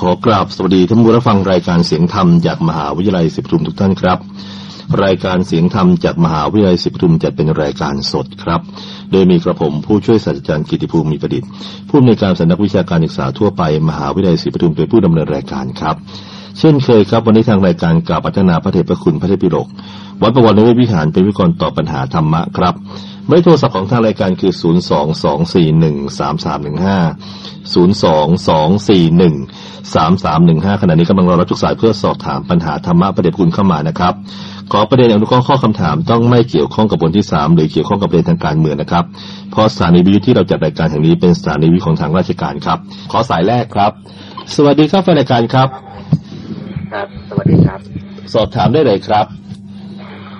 ขอกราบสวัสดีท่านผู้รับฟังรายการเสียงธรรมจากมหาวิทยาลัยศิปทุมทุกท่านครับ รายการเสียงธรรมจากมหาวิทยาลัยศิปทุมจะเป็นรายการสดครับ โดยมีกระผมผู้ช่วยศาสตราจารย์กิติภูมิมีประดิษฐ์ผู้อำนวยการสำนักวิชาการศึกษาทั่วไปมหาวิทยาลัยศิปทุมเป็นผู้ดำเนินรายการครับ เช่นเคยครับ วันนี้ทางรายการกล่าวพัฒนาพระเถรพระคุณพระเทพปิฎกวัดประวัติในวิหารเป็นวิกรตอบปัญหาธรรมะครับ หมายโทรศัพท์ของทางรายการคือ 0 2 2 4 1 3 3 1 5 0 2 2 4 1 3 3 1 5 ขณะนี้กำลังรอรับทุกสายเพื่อสอบถามปัญหาธรรมะประเด็นคุณเข้ามานะครับ ขอประเด็นอนุเคราะห์ข้อคำถามต้องไม่เกี่ยวข้องกับบทที่สามหรือเกี่ยวข้องกับประเด็นทางการเมืองนะครับ เพราะสถานีวิทยุที่เราจัดรายการแห่งนี้เป็นสถานีวิทยุของทางราชการครับ ขอสายแรกครับ สวัสดีครับแฟนรายการครับ ครับ สวัสดีครับ สอบถามได้เลยครับ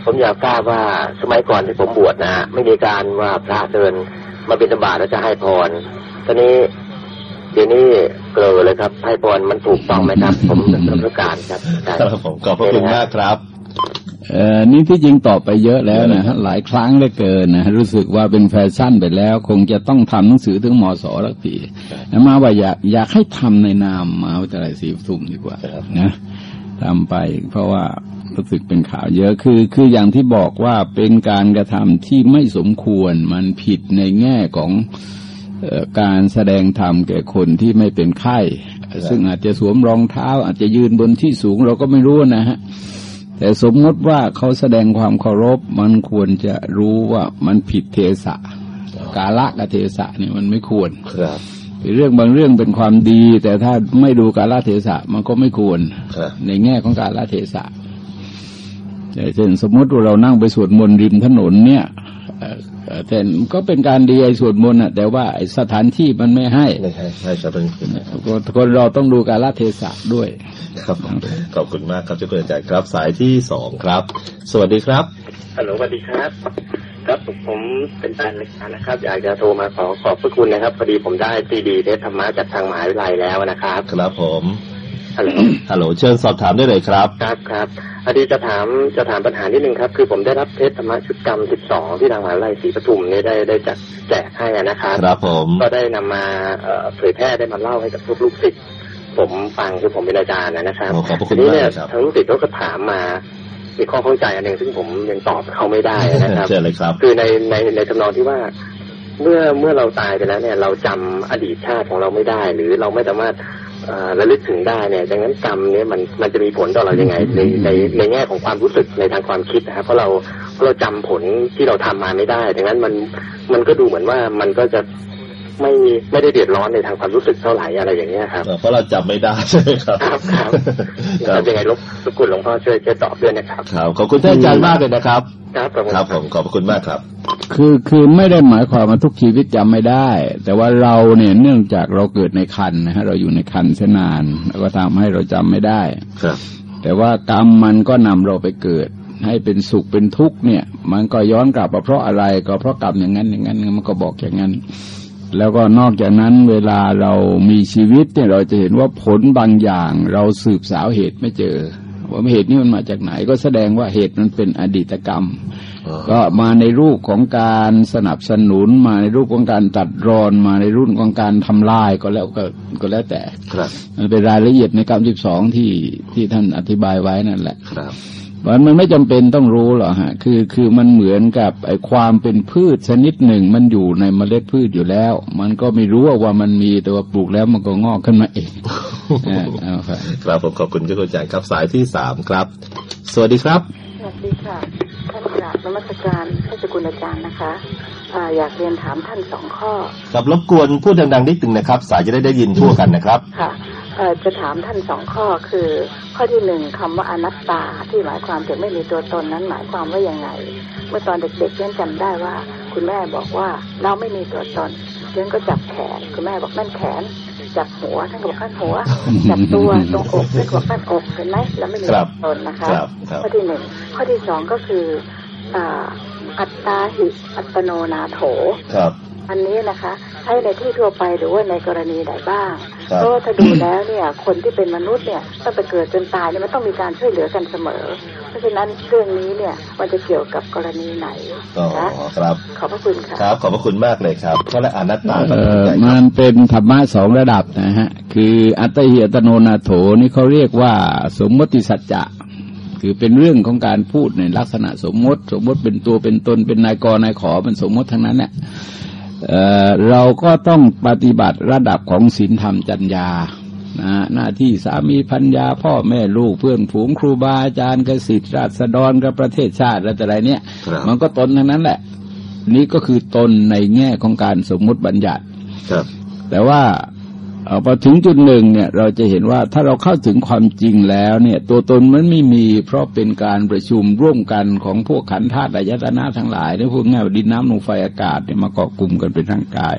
ผมอยากทราบว่าสมัยก่อนที่ผมบวชนะฮะไม่มีการว่าพระเดินมาบิณฑบาตแล้วจะให้พรตอนนี้เดี๋ยวนี้เกลอเลยครับ ให้พรมันถูกต้องไหมครับ ผมต้องการครับใช่ครับผมขอบพระคุณมากครับเอ่อนี่ที่จริงตอบไปเยอะแล้วนะฮะหลายครั้งเหลือเกินนะฮะรู้สึกว่าเป็นแฟชั่นไปแล้ว คงจะต้องทำหนังสือถึงมสลักทีนะมาว่าอยากอยากให้ทำในนามมหาวิทยาลัยศรีปทุมดีกว่าครับนะทำไป เพราะว่า รู้สึกเป็นข่าวเยอะคือ คืออย่างที่บอกว่าเป็นการกระทำที่ไม่สมควรมันผิดในแง่ของเอ่อการแสดงธรรมแก่คนที่ไม่เป็นไข้ ซึ่งอาจจะสวมรองเท้า อาจจะยืนบนที่สูงเราก็ไม่รู้นะฮะแต่สมมติว่าเขาแสดงความเคารพ มันควรจะรู้ว่ามันผิดเทศะกาละกับเทศะเนี่ยมันไม่ควรครับเรื่องบางเรื่องเป็นความดี แต่ถ้าไม่ดูกาลเทศะมันก็ไม่ควรครับในแง่ของกาลเทศะแต่ เช่นสมมติว่าเรานั่งไปสวดมนต์ริมถนนเนี่ยเอ่อเอ่อแต่ก็เป็นการดีไอ้สวดมนต์น่ะแต่ว่าไอ้สถานที่มันไม่ให้ไม่ใช่ใช่ครับเป็นคนเราต้องดูกาลเทศะด้วย ครับผมขอบคุณมากครับเจ้าคุณอาจารย์ครับสายที่สองครับ สวัสดีครับฮัลโหลสวัสดีครับ ครับผมเป็นแฟนรายการนะครับ อยากจะโทรมาขอขอบพระคุณนะครับพอดีผมได้ซีดีเทศธรรมะจากทางมหาวิทยาลัยแล้วนะครับ ครับผม ฮัลโหลฮัลโหลเชิญสอบถามได้เลยครับ ครับครับพอดีจะถามจะถามปัญหานิดนึงครับ คือผมได้รับเทศธรรมะชุดกรรม 12 ที่ทางมหาวิทยาลัยศรีปทุมเนี่ยได้ได้จัดแจกให้อะนะครับครับผมก็ได้นำมาเอ่อเผยแพร่ได้มาเล่าให้กับพวกลูกศิษย์ผมฟังคือผมเป็นอาจารย์นะนะครับโอ้ขอบพระคุทีณนี้มากเนี่ยครับทางลูกศิษย์เขาก็ถามมามีข้อข้องใจอันหนึ่งซึ่งผมยังตอบเขาไม่ได้นะครับเชิญเลยครับ คือในในในทำนองที่ว่าเมื่อเมื่อเราตายไปแล้วเนี่ย เราจำอดีตชาติของเราไม่ได้ หรือเราไม่สามารถเอ่อ ระลึกถึงได้เนี่ยดังนั้นกรรมเนี่ยมันมันจะมีผลต่อเรายังไงในในในแง่ของความรู้สึกในทางความคิดนะครับเพราะเราเพราะเราจำผลที่เราทำมาไม่ได้ดังนั้นมันมันก็ดูเหมือนว่ามันก็จะ ไม่ไม่ได้เดือดร้อนในทางความรู้สึกเท่าไหร่อะไรอย่างเงี้ยครับเพราะเราจำไม่ได้ใช่ไหมครับครับครับครัครับบยังไงรบรบกวนหลวงพ่อช่วยช่วยตอบด้วยนะครับครับขอบคุณท่านอาจารย์มากเลยนะครับ ครับขอบคุณครับผมขอบพระคุณมากครับ คือคือไม่ได้หมายความว่าทุกชีวิตจำไม่ได้ แต่ว่าเราเนี่ยเนื่องจากเราเกิดในคันนะฮะเราอยู่ในคันเสนาน แล้วก็ทำให้เราจำไม่ได้ครับ แต่ว่ากรรมมันก็นำเราไปเกิดให้เป็นสุขเป็นทุกข์เนี่ย มันก็ย้อนกลับมาเพราะอะไรก็เพราะกรรมอย่างนั้นอย่างนั้นมันก็บอกอย่างนั้น แล้วก็นอกจากนั้นเวลาเรามีชีวิตเนี่ยเราจะเห็นว่าผลบางอย่างเราสืบสาวเหตุไม่เจอ ว่าเหตุนี้มันมาจากไหน ก็แสดงว่าเหตุมันเป็นอดีตกรรมอ๋อก็มาในรูปของการสนับสนุนมาในรูปของการตัดรอนมาในรุ่นของการทำลายก็แล้วก็ก็แล้วแต่ครับมันเป็นรายละเอียดในกรรมสิบสองที่ที่ท่านอธิบายไว้นั่นแหละครับ มันมันไม่จำเป็นต้องรู้หรอกฮะ คือคือมันเหมือนกับไอ้ความเป็นพืชชนิดหนึ่ง มันอยู่ในเมล็ดพืชอยู่แล้ว มันก็ไม่รู้ว่ามันมีแต่ว่าปลูกแล้วมันก็งอกขึ้นมาเองเออเอาครับครับผมขอบคุณเจ้าคุณอาจารย์ครับสายที่สามครับ สวัสดีครับ สวัสดีค่ะท่านกราบนมัสการท่านสกุลอาจารย์นะคะอาอยากเรียนถามท่านสองข้อครับรบกวนพูดดังๆนิดนึงนะครับ สายจะได้ได้ยินทั่วกันนะครับ ค่ะเอ่อ จะถามท่านสองข้อคือ ข้อที่หนึ่งคำว่าอนัตตาที่หมายความถึงไม่มีตัวตนนั้นหมายความว่ายังไง เมื่อตอนเด็กๆเรียนจำได้ว่า คุณแม่บอกว่าเราไม่มีตัวตนเรียนก็จับแขนคุณแม่บอกนั่นแขน จับหัวท่านก็บอกนั่นหัว จับตัวตรงอกท่านก็บอกนั่นอกเห็นไหมเราไม่มีครัตับวตนนะคะครับครับข้อที่หนึ่งข้อที่สองก็คืออ่าอัตตาหิอัตโนนาโถครับอันนี้นะคะใช้ในที่ทั่วไปหรือว่าในกรณีใดบ้างครับ เพราะว่าถ้าดูแล้วเนี่ย คนที่เป็นมนุษย์เนี่ยตั้งแต่เกิดจนตายเนี่ยมันต้องมีการช่วยเหลือกันเสมอ เพราะฉะนั้นเรื่องนี้เนี่ยมันจะเกี่ยวกับกรณีไหนอ๋อนะครับ ขอบพระคุณค่ะครับ ขอบพระคุณมากเลยครับก็และอนัตตาเอก็เป็นอใหญ่คมัรับนเป็นธรรมะสองระดับนะฮะ คืออัตหิอัตโนนาโถนี่เขาเรียกว่า สมมติสัจจะคือเป็นเรื่องของการพูดในลักษณะสมมติ สมมติเป็นตัวเป็นตนเป็นนายกนายขอเป็นสมมติทั้งนั้นเนี่ยเอ่อ เราก็ต้องปฏิบัติระดับของศีลธรรมจัญญานะหน้าที่สามีพัญญาพ่อแม่ลูกเพื่อนฝูงครูบาอาจารย์กสิทธิ์ราษฎรกับประเทศชาติอะไรเนี่ยครับมันก็ตนทั้งนั้นแหละ นี่ก็คือตนในแง่ของการสมมุติบัญญัติ ครับ แต่ว่าเอ่อ พอถึงจุดหนึ่งเนี่ยเราจะเห็นว่าถ้าเราเข้าถึงความจริงแล้วเนี่ยตัวตนมันไม่มีเพราะเป็นการประชุมร่วมกันของพวกขันธ์ธาตุอายตนะทั้งหลายเนี่ยพูดง่ายว่าดินน้ำลมไฟอากาศเนี่ยมาเกาะกลุ่มกันเป็นร่างกาย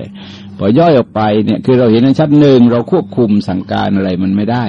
พอย่อยออกไปเนี่ยคือเราเห็นในชั้นหนึ่งเราควบคุมสั่งการอะไรมันไม่ได้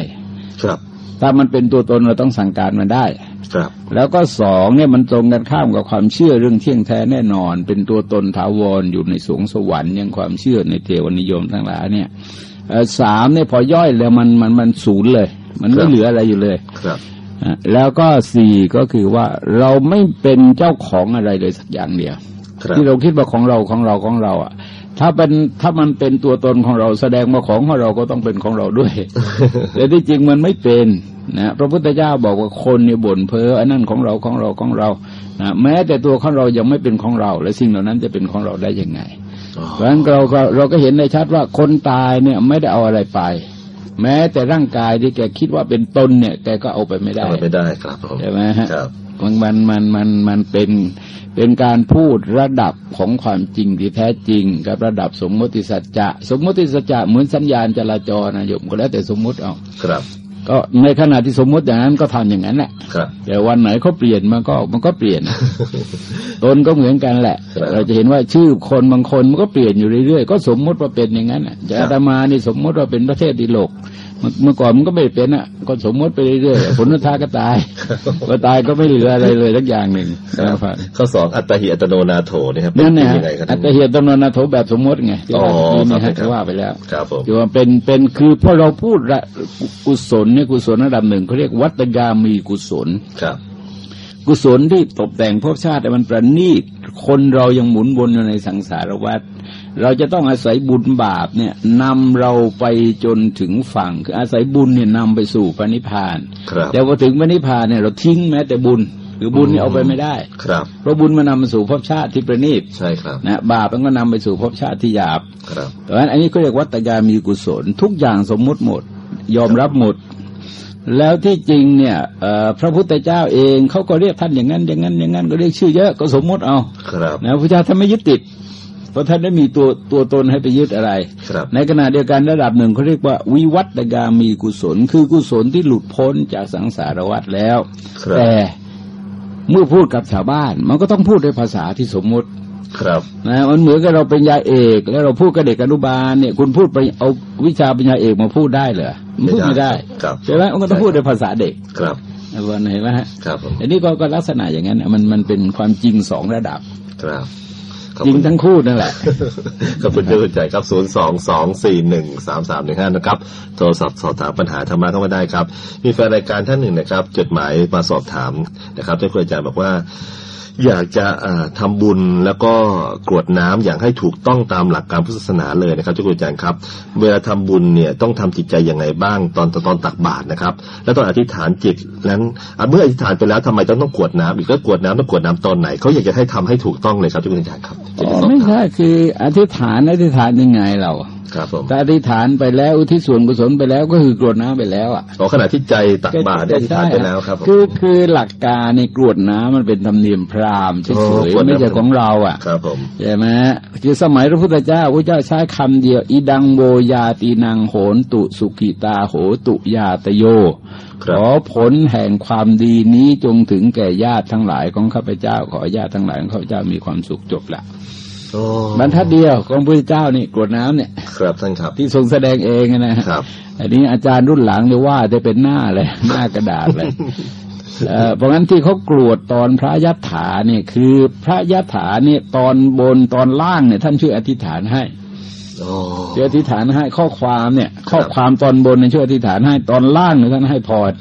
ครับ ถ้ามันเป็นตัวตนเราต้องสั่งการมันได้ ครับ แล้วก็สองเนี่ยมันตรงกันข้ามกับความเชื่อเรื่องเที่ยงแท้แน่นอน เป็นตัวตนถาวรอยู่ในสวงสวรรค์อยังความเชื่อในเทวนิยมทั้งหลายเนี่ยเอ่อ สามเนี่ยพอย่อยแล้วมันมันมันศูนย์เลย มันไม่เหลืออะไรอยู่เลยครับอะแล้วก็สี่ก็คือว่าเราไม่เป็นเจ้าของอะไรเลยสักอย่างเดียวครับที่เราคิดว่าของเราของเราของเราอะ ถ้าเป็นถ้ามันเป็นตัวตนของเราแสดงว่าของของเราก็ต้องเป็นของเราด้วย แต่ที่จริงมันไม่เป็นนะพระพุทธเจ้าบอกว่าคนเนี่ยบ่นเพ้ออันนั้นของเราของเราของเรานะแม้แต่ตัวของเรายังไม่เป็นของเรา และสิ่งเหล่านั้นจะเป็นของเราได้ยังไงอ๋อ เพราะฉะนั้นเราก็เราก็เห็นในชัดว่าคนตายเนี่ยไม่ได้เอาอะไรไป แม้แต่ร่างกายที่แกคิดว่าเป็นตนเนี่ยแกก็เอาไปไม่ได้เอาไม่ได้ครับผมใช่ไหมฮะครับมันมันมันมันมันเป็นเป็นการพูดระดับของความจริงที่แท้จริง กับระดับสมมติสัจจะ สมมติสัจจะเหมือนสัญญาณจราจรนะโยมก็แล้วแต่สมมติเอาครับ ก็ในขณะที่สมมติอย่างนั้นก็ทำอย่างนั้นแหละครับแต่วันไหนเขาเปลี่ยนมันก็มันก็เปลี่ยนตนก็เหมือนกันแหละครับเราจะเห็นว่าชื่อคนบางคนมันก็เปลี่ยนอยู่เรื่อยๆก็สมมติว่าเป็นอย่างนั้นน่ะจะครับอาตมานี่สมมติว่าเป็นประเทศดีโลกเมื่อเมื่อก่อนมันก็ไม่เป็นอะ ก็สมมติไปเรื่อยๆผลสุดท้ายก็ตายก็ตายก็ไม่เหลืออะไรเลยสักอย่างหนึ่งนะครับข้อสองอัตตหิอัตโนนาโถเนี่ยครับนั่นเป็เนี่ยยังไงครับอัตเหตุตำนนนาโถแบบสมมติไงที่ว่าอ๋อเมื่อกี้ครับเนี่ยฮะว่าไปแล้วครับผมคือว่าเป็นเป็นคือพอเราพูดระกุศลเนี่ยกุศลระดับหนึ่งเขาเรียกวัตกามีกุศลครับ กุศลที่ตกแต่งภพชาติมันประณีตคนเรายังหมุนวนอยู่ในสังสารวัฏเราจะต้องอาศัยบุญบาปเนี่ยนำเราไปจนถึงฝั่งคืออาศัยบุญเนี่ยนำไปสู่พระนิพพานครับแต่พอถึงพระนิพพานเนี่ยเราทิ้งแม้แต่บุญคือบุญเนี่ยเอาไปไม่ได้ ครับ เพราะบุญมันนำมาสู่ภพชาติที่ประณีตใช่ครับนะบาปมันก็นำไปสู่ภพชาติที่หยาบ ครับเพราะฉะนั้นอันนี้ก็เรียกวัตยามีกุศล ทุกอย่างสมมุติหมด ยอมรับหมด แล้วที่จริงเนี่ยเอ่อพระพุทธเจ้าเองเขาก็เรียกท่านอย่างนั้น อย่างนั้น อย่างนั้นก็เรียกชื่อเยอะก็สมมุติเอาครับนะพระเจ้าท่านไม่ยึดติด เพราะท่านได้มีตัวตัวตนให้ไปยึดอะไรครับในขณะเดียวกันระดับหนึ่งเขาเรียกว่า วิวัตกามีกุศล คือกุศลที่หลุดพ้นจากสังสารวัฏแล้วครับแต่เมื่อพูดกับชาวบ้าน มันก็ต้องพูดด้วยภาษาที่สมมุติ ครับนะมันเหมือนกับเราเป็นยาเอก แล้วเราพูดกับเด็กอนุบาลเนี่ยคุณพูดไปเอาวิชาปัญญาเอกมาพูดได้เหรอมันพูดไม่ได้ครับใช่ไหมมันก็ต้องพูดด้วยภาษาเด็กครับวันเห็นไหมฮะครับผมอันนี้ก็ก็ลักษณะอย่างนั้นน่ะมันมันเป็นความจริงสองระดับครับขอบจริงคุณทั้งคู่นั่นแหละ ขอบคุณที่สนใจครับ 0 2 2 4 1 3 3 1 5 นะครับ โทรศัพท์สอบถามปัญหาธรรมะเข้ามาได้ครับ มีแฟนรายการท่านหนึ่งนะครับ จดหมายมาสอบถามนะครับท่านครูอาจารย์บอกว่า อยากจะทำาบุญแล้วก็กรวดน้ำอย่างให้ถูกต้องตามหลักการพุทธศาสนาเลยนะครับเจ้าคุณอาจารย์ครับ เวลาทำบุญเนี่ยต้องทำจิตใจยังไงบ้างตอนตอนตอนตักบาตรนะครับ แล้วตอนอธิษฐานจิตนั้นเมื่ออธิษฐานไปแล้วทำไมต้องต้องกรวดน้ำอีกก็กรวดน้ำต้องกรวดน้ำตอนไหนเขาอยากจะให้ทำให้ถูกต้องเลยครับเจ้าคุณอาจารย์ครับไม่ใช่คืออธิษฐานอธิษฐานยังไงเราครับผมถ้าอธิษฐานไปแล้วอุทิศส่วนกุศลไปแล้วก็คือกรวดน้ำไปแล้วอะขอขณะที่ใจตักบาตรได้อธิษฐานไปแล้วครับผมคือคือหลักการในกรวดน้ำมันเป็นธรรมเนียมพราหมณ์เฉโอ้ยกรวดๆน้ำไม่ใช่ของเราอะครับผมใช่ไหมคือสมัยพระพุทธเจ้าพระเจ้าใช้คำเดียว อีดังโบยาตีนังโหนตุสุกิตาโหตุยาตโยคขรับอผลแห่งความดีนี้จงถึงแก่ญาติทั้งหลายของข้าพเจ้า ขอญาติทั้งหลายของข้าพเจ้ามีความสุขจบละโอ้ บรรทัดเดียวของพระพุทธเจ้านี่กรวดน้ำเนี่ย ครับท่านครับ ที่ทรงแสดงเองนะฮะครับ อันนี้อาจารย์รุ่นหลังเนี่ยว่าจะเป็นหน้าเลยหน้ากระดาษเลยเอ่อเพราะงั้นที่เขากรวดตอนพระยัตถาเนี่ยคือพระยัตถาเนี่ยตอนบนตอนล่างเนี่ยท่านช่วยอธิษฐานให้ โอ้ช่วยอธิษฐานให้ข้อความเนี่ย ข้อความตอนบนเนี่ยช่วยอธิษฐานให้ตอนล่างเนี่ยท่านให้พร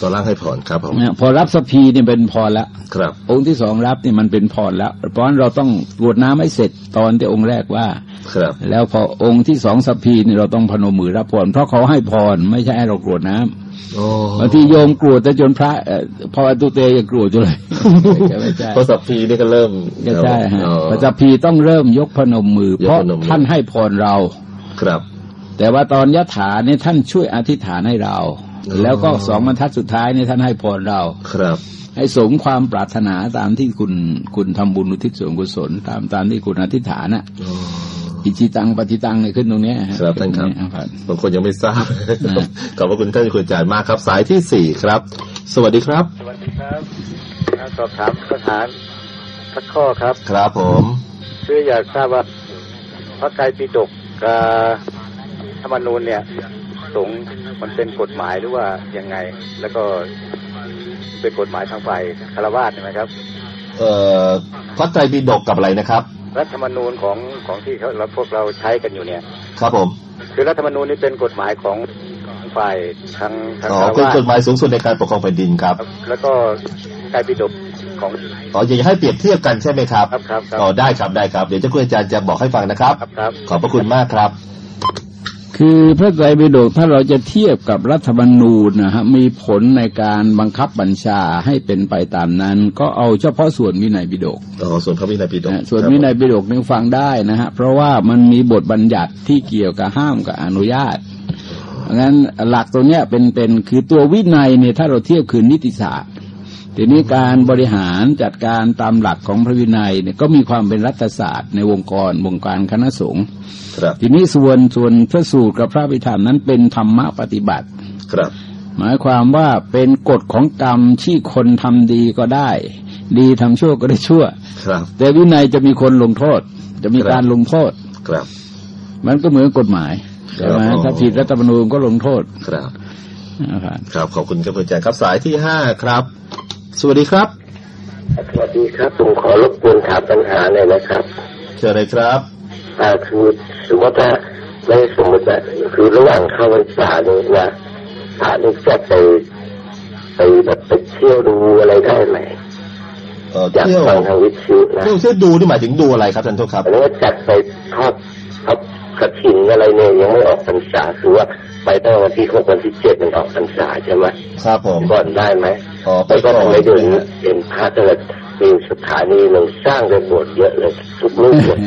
ตอนล่างให้ผ่อนครับผมนะพอรับสพีเนี่ยเป็นพรแล้วครับ องค์ที่สองรับเนี่ยมันเป็นพรแล้ว เพราะฉะนั้นเราต้องกรวดน้ำให้เสร็จตอนที่องค์แรกว่า ครับ แล้วพอองค์ที่สองสพีเนี่ยเราต้องพนมมือรับพรเพราะเขาให้พรไม่ใช่ให้เรากรวดน้ำโอ้ บางทีโยมกรวดแต่จนพระเอ่อพอตุเตยังกรวดอยู่เลยไม่ใช่พอสัพพีนี่ก็เริ่มก็ใช่ฮะอ๋อพระจัพีต้องเริ่มยกพนมมือยกเพราะพนมมือท่านให้พรเราครับ แต่ว่าตอนยะถาเนี่ยท่านช่วยอธิษฐานให้เราอ๋อแล้วก็สองบรรทัดสุดท้ายเนี่ยท่านให้พรเราครับให้สมความปรารถนาตามที่คุณคุณทำบุญอุทิศส่วนกุศลตามตามที่คุณอธิษฐานน่ะ อ๋ออิจิตังปฏิตังเนี่ยขึ้นตรงเนี้ยฮะครับท่านครับขึ้ตงเยบางคนยังไม่ทราบนะขอบพระคุณท่านคุณอาจารย์มากครับ สายที่สี่ครับ สวัสดีครับ สวัสดีครับสอบถามสถานสักข้อครับ ครับผมคืออยากทราบว่าพระไตรปิฎกกับธรรมนูญเนี่ยสงฆ์มันเป็นกฎหมายหรือว่ายังไง แล้วก็เป็นกฎหมายทางฝ่ายคารวะใช่ไหมครับ เอ่อพระไตรปิฎกกับอะไรนะครับ รัฐธรรมนูญของของที่เขาเราพวกเราใช้กันอยู่เนี่ย ครับผม คือรัฐธรรมนูญนี่เป็นกฎหมายของฝ่ายทางทางอ๋อคารเป็นวะกฎหมายสูงสุดในการปกครองแผ่นดินครับครับแล้วก็ไตรปิฎกของอ๋ออยากจะให้เปรียบเทียบกันใช่ไหมครับครับ ครับครับอ๋อได้ครับได้ครับ เดี๋ยวเจ้าคุณอาจารย์จะบอกให้ฟังนะครับ ครับครับขอบพระคุณมากครับ คือพระไตรปิฎกถ้าเราจะเทียบกับรัฐธรรมนูญนะฮะมีผลในการบังคับบัญชาให้เป็นไปตามนั้น ก็เอาเฉพาะส่วนวินัยปิฎกอ๋อส่วนพระวินัยปิฎกนะส่วนครับวินัยปิฎกนี่ฟังได้นะฮะเพราะว่ามันมีบทบัญญัติที่เกี่ยวกับห้ามกับอนุญาตงั้นหลักตัวเนี้ยเป็นเป็นคือตัววินัยเนี่ยถ้าเราเทียบคือนิติศาสตร์ ทีนี้การบริหารจัดการตามหลักของพระวินัยเนี่ยก็มีความเป็นรัฐศาสตร์ ในวงกรวงการคณะสงฆ์ครับทีนี้ส่วนส่วนพระสูตรกับพระวิธรรมนั้นเป็นธรรมะปฏิบัติครับ หมายความว่าเป็นกฎของกรรมที่คนทำดีก็ได้ ดีทำชั่วก็ได้ชั่วครับ แต่วินัยจะมีคนลงโทษ จะมีการลงโทษครับ มันก็เหมือนกฎหมายใช่ไหมครับถ้าผิดรัฐธรรมนูญก็ลงโทษครับนะครับครับขอบคุณครับคุณอาจารย์ครับสายที่ห้าครับ สวัสดีครับ สวัสดีครับ ผมขอรบกวนถามปัญหาหน่อยนะครับเชิญเลยครับอ่าคือสมมติว่าไม่สมมติว่าคือระหว่างเข้าพรรษาเนี่ยนะพระนี่จะไปไปแบบไปเที่ยวดูอะไรได้ไหมเอ่ออยากเที่ยวฟังทางวิทยุนะเที่ยวเที่ยวดูนี่หมายถึงดูอะไรครับท่านโทษครับอันนี้ว่าจัดไปทอดทอดกระถิ่นอะไรเนี่ยยังไม่ออกพรรษาคือว่า ไปตั้งวันที่หกวันที่เจ็ดมันออกพรรษาใช่ไหมครับผมก่อนได้ไหมอ๋อไปแล้วก็ก่อนทำไมเดี๋ยวนี้เห็นพระเกิดมีสถานีหนึ่งสร้างได้โบสถ์เยอะเลยทุกรูปเลย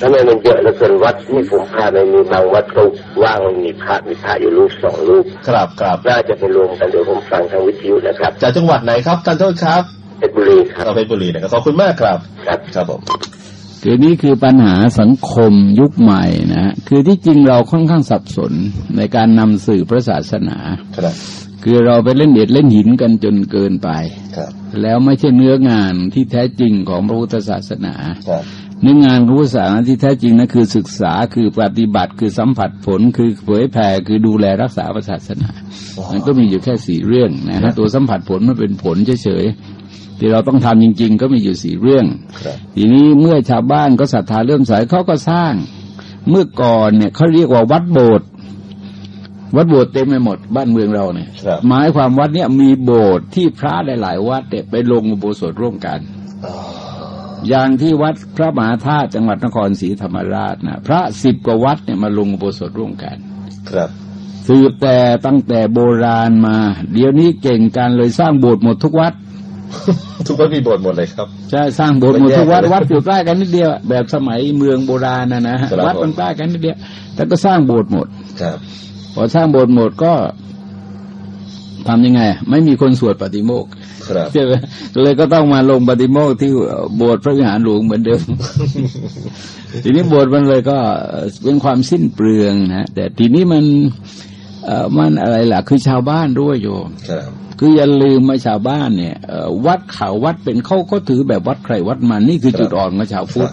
ทำไมมันเยอะเหลือเกินวัดที่ผมพาไปมีบางวัดก็ว่างมีพระมีพระอยู่รูปสองรูป ครับครับน่าจะไปรวมกันเดี๋ยวผมฟังทางวิทยุนะครับ จากจังหวัดไหนครับท่านโทษครับเพชรบุรีครับเราเพชรบุรีนะครับขอบคุณมากครับ ครับครับผม คือนี่คือปัญหาสังคมยุคใหม่นะฮะคือที่จริงเราค่อนข้างสับสนในการนำสื่อพระศาสนาครับคือเราไปเล่นเด็ดเล่นหินกันจนเกินไปครับแล้วไม่ใช่เนื้องานที่แท้จริงของพระพุทธศาสนาครับเนื้องานของพุทธศาสนาที่แท้จริงนะคือศึกษาคือปฏิบัติคือสัมผัสผลคือเผยแผ่คือดูแลรักษาศาสนา มันก็มีอยู่แค่สี่เรื่องนะฮะตัวสัมผัสผลมันเป็นผลเฉยๆ ที่เราต้องทำจริง ๆ ก็มีอยู่สี่เรื่องครับทีนี้เมื่อชาวบ้านก็ศรัทธาเริ่อมใสเขาก็สร้าง เมื่อก่อนเนี่ยเขาเรียกว่าวัดโบสถ์วัดโบสถ์เต็มไปหมดบ้านเมืองเราเนี่ยครับหมายความวัดเนี่ยมีโบสถ์ที่พระหลาย ๆ วัดเนี่ยไปลงอุโบสถร่วมกันอย่างที่วัดพระมหาธาตุจังหวัดนครศรีธรรมราชนะพระสิบกว่าวัดเนี่ยมาลงอุโบสถร่วมกัน ครับสืบแต่ตั้งแต่โบราณมา เดี๋ยวนี้เก่งกันเลยสร้างโบสถ์หมดทุกวัด ทุกคนมีบทหมดเลยครับใช่สร้างโบสถ์หมดทุกวัดไม่แยกเลยวัดอยู่ใกล้กันนิดเดียว แบบสมัยเมืองโบราณนะนะฮะครับวัดมันใกล้กันนิดเดียวแต่ก็สร้างโบสถ์หมดครับ พอสร้างโบสถ์หมดก็ทำยังไง ไม่มีคนสวดปฏิโมกข์ครับใช่ไหมเลยก็ต้องมาลงปฏิโมกข์ที่โบสถ์พระวิหารหลวงเหมือนเดิม ทีนี้โบสถ์มันเลยก็เป็นความสิ้นเปลืองนะแต่ทีนี้มันเอ่อมันอะไรล่ะ คือชาวบ้านด้วยโยม ครับคืออย่าลืมมาชาวบ้านเนี่ยเอ่อวัดเขาวัดเป็นเขาก็ถือแบบวัดใครวัดมันนี่คือจุดอ่อนของชาวพุทธ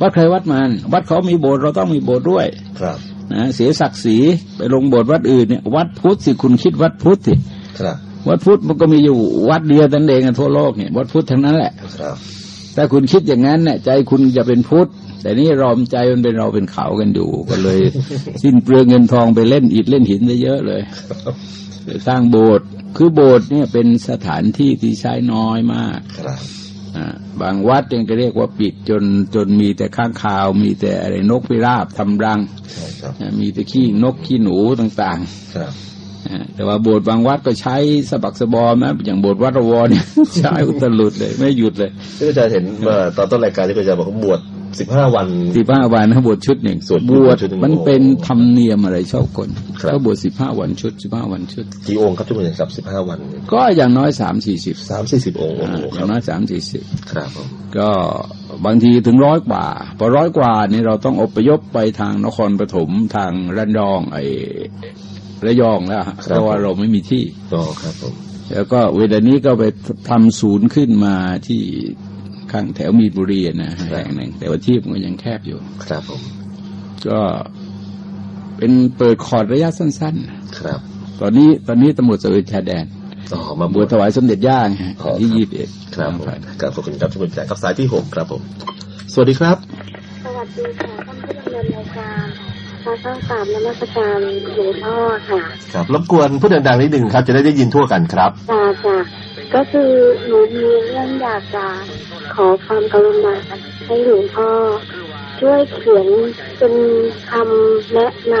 วัดใครวัดมัน วัดเขามีโบสถ์เราต้องมีโบสถ์ด้วย ครับนะเสียศักดิ์ศรีไปลงโบสถ์วัดอื่นเนี่ยวัดพุทธสิคุณคิดวัดพุทธสิครับ วัดพุทธมันก็มีอยู่วัดเดียวนั่นเองอะทั่วโลกเนี่ยวัดพุทธทั้งนั้นแหละครับถ้าคุณคิดอย่างนั้นเนี่ยใจคุณจะเป็นพุทธแต่นี่รอมใจมันเป็นเราเป็นเขากันอยู่ ก็เลย สิ้นเปลืองเงินทองไปเล่นอิฐเล่นหินซะเยอะเลยไปสร้างโบสถ์ คือโบสถ์เนี่ยเป็นสถานที่ที่ใช้น้อยมากครับอ่าบางวัดยังก็เรียกว่าปิดจนจนมีแต่ข้างคาว มีแต่อะไรนกพิราบทำรังใช่ครับอ่ามีแต่ขี้นกขี้หนูต่างครับๆอ่าแต่ว่าโบสถ์บางวัดก็ใช้สะบักสะบอมนะอย่างโบสถ์วัดระวรเนี่ยใช้อุตลุดเลย ไม่หยุดเลยที่อาจารย์เห็นเมื่อตอนต้นรายการที่อาจารย์บอกว่าบวช สิบห้าวันสิบห้าวันนะบวชชุดหนึ่งสวดบวชชุดหนึ่งมันเป็นธรรมเนียมอะไรชอบคนครับก็บวชสิบห้าวันชุดสิบห้าวันชุดกี่องค์ครับทุกคนครับสิบห้าวัน ก็อย่างน้อยสามสี่สิบสามสี่สิบองค์โอ้อ่าโหอคย่ารับงน้อยสามสี่สิบครับผมก็บางทีถึงร้อยกว่า พอร้อยกว่านี่เราต้องอพยพไปทางนครปฐมทางระยองไอ้ระยองแล้วฮะเพราะว่าเราไม่มีที่ก็ครับผมแล้วก็เวลานี้ก็ไปทำศูนย์ขึ้นมาที่ ข้างแถวมีนบุรีนะแห่งหนึ่ง แต่ว่าที่มันก็ยังแคบอยู่ ครับผม ก็เป็นเปิดคอร์ดระยะสั้นครับๆตอนนี้ตอนนี้ตำรวจสเวนชายแดนอ๋อมาบบววชชถวายสมเด็จย่าไงฮะอ๋อที่ยี่สิบเอ็ดครับผมครับขอบคุณครับทุกคนจากครับสายที่หกครับผม สวัสดีครับ สวัสดีค่ะท่านผู้ดำเนินรายการมาสร้างสามนมัสการหลวงพ่อค่ะ ครับรบกวนพูดดังๆนิดหนึ่งครับ จะได้ได้ยินทั่วกันครับจ้าจ้า ก็คือหนูมีเรื่องอยากจะขอความกรุณาให้หลวงพ่อช่วยเขียนเป็นคำแนะน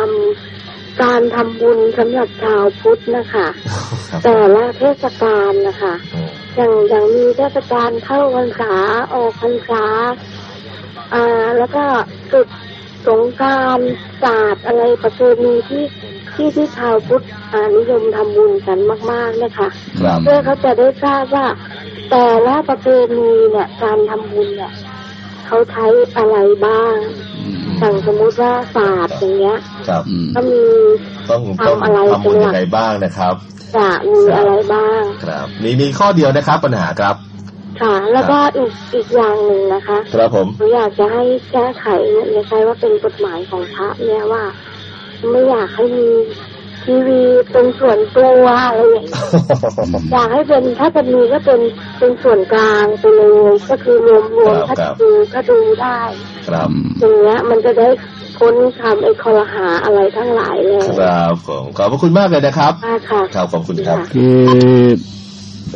ำการทำบุญสำหรับชาวพุทธนะคะครับแต่ละเทศกาลนะคะอืมอย่างอย่างมีเทศกาลเข้าพรรษาออกพรรษาอ่าแล้วก็จุดสงกรารศาสตร์อะไรประเพณีที่ ที่ที่ชาวพุทธอ่านิยมทำบุญกันมากๆเนี่ยค่ะครับเพื่อเขาจะได้ทราบว่า แต่ละประเพณีเนี่ยการทำบุญเนี่ยเขาใช้อะไรบ้างอืมอย่างสมมุติว่าศาสตร์อย่างเงี้ยครับอืมก็มีต้องต้องทำอะไรทำบุญเป็นหลัยักงไงบ้างนะครับจะมีอะไรบ้าง ครับ มีมีข้อเดียวนะครับปัญหาครับค่ะแล้วก็อีกอีกอย่างหนึ่งนะคะ ครับผมหนูอยากจะให้แก้ไขอย่าใช้ว่าเป็นกฎหมายของพระเนี่ยว่า ไม่อยากให้มีทีวีเป็นส่วนตัวอะไรอย่างเงี้ยอยากให้เป็นถ้าจะมีก็เป็นเป็นส่วนกลางไปเลยก็คือรวมรวมครับถ้าครับดูก็ดูได้ครับอย่างเงี้ยมันจะได้พ้นคำไอ้คอรหาอะไรทั้งหลายเลยครับผมขอบพระคุณมากเลยนะครับค่ะค่ะครับขอบคุณครับคือ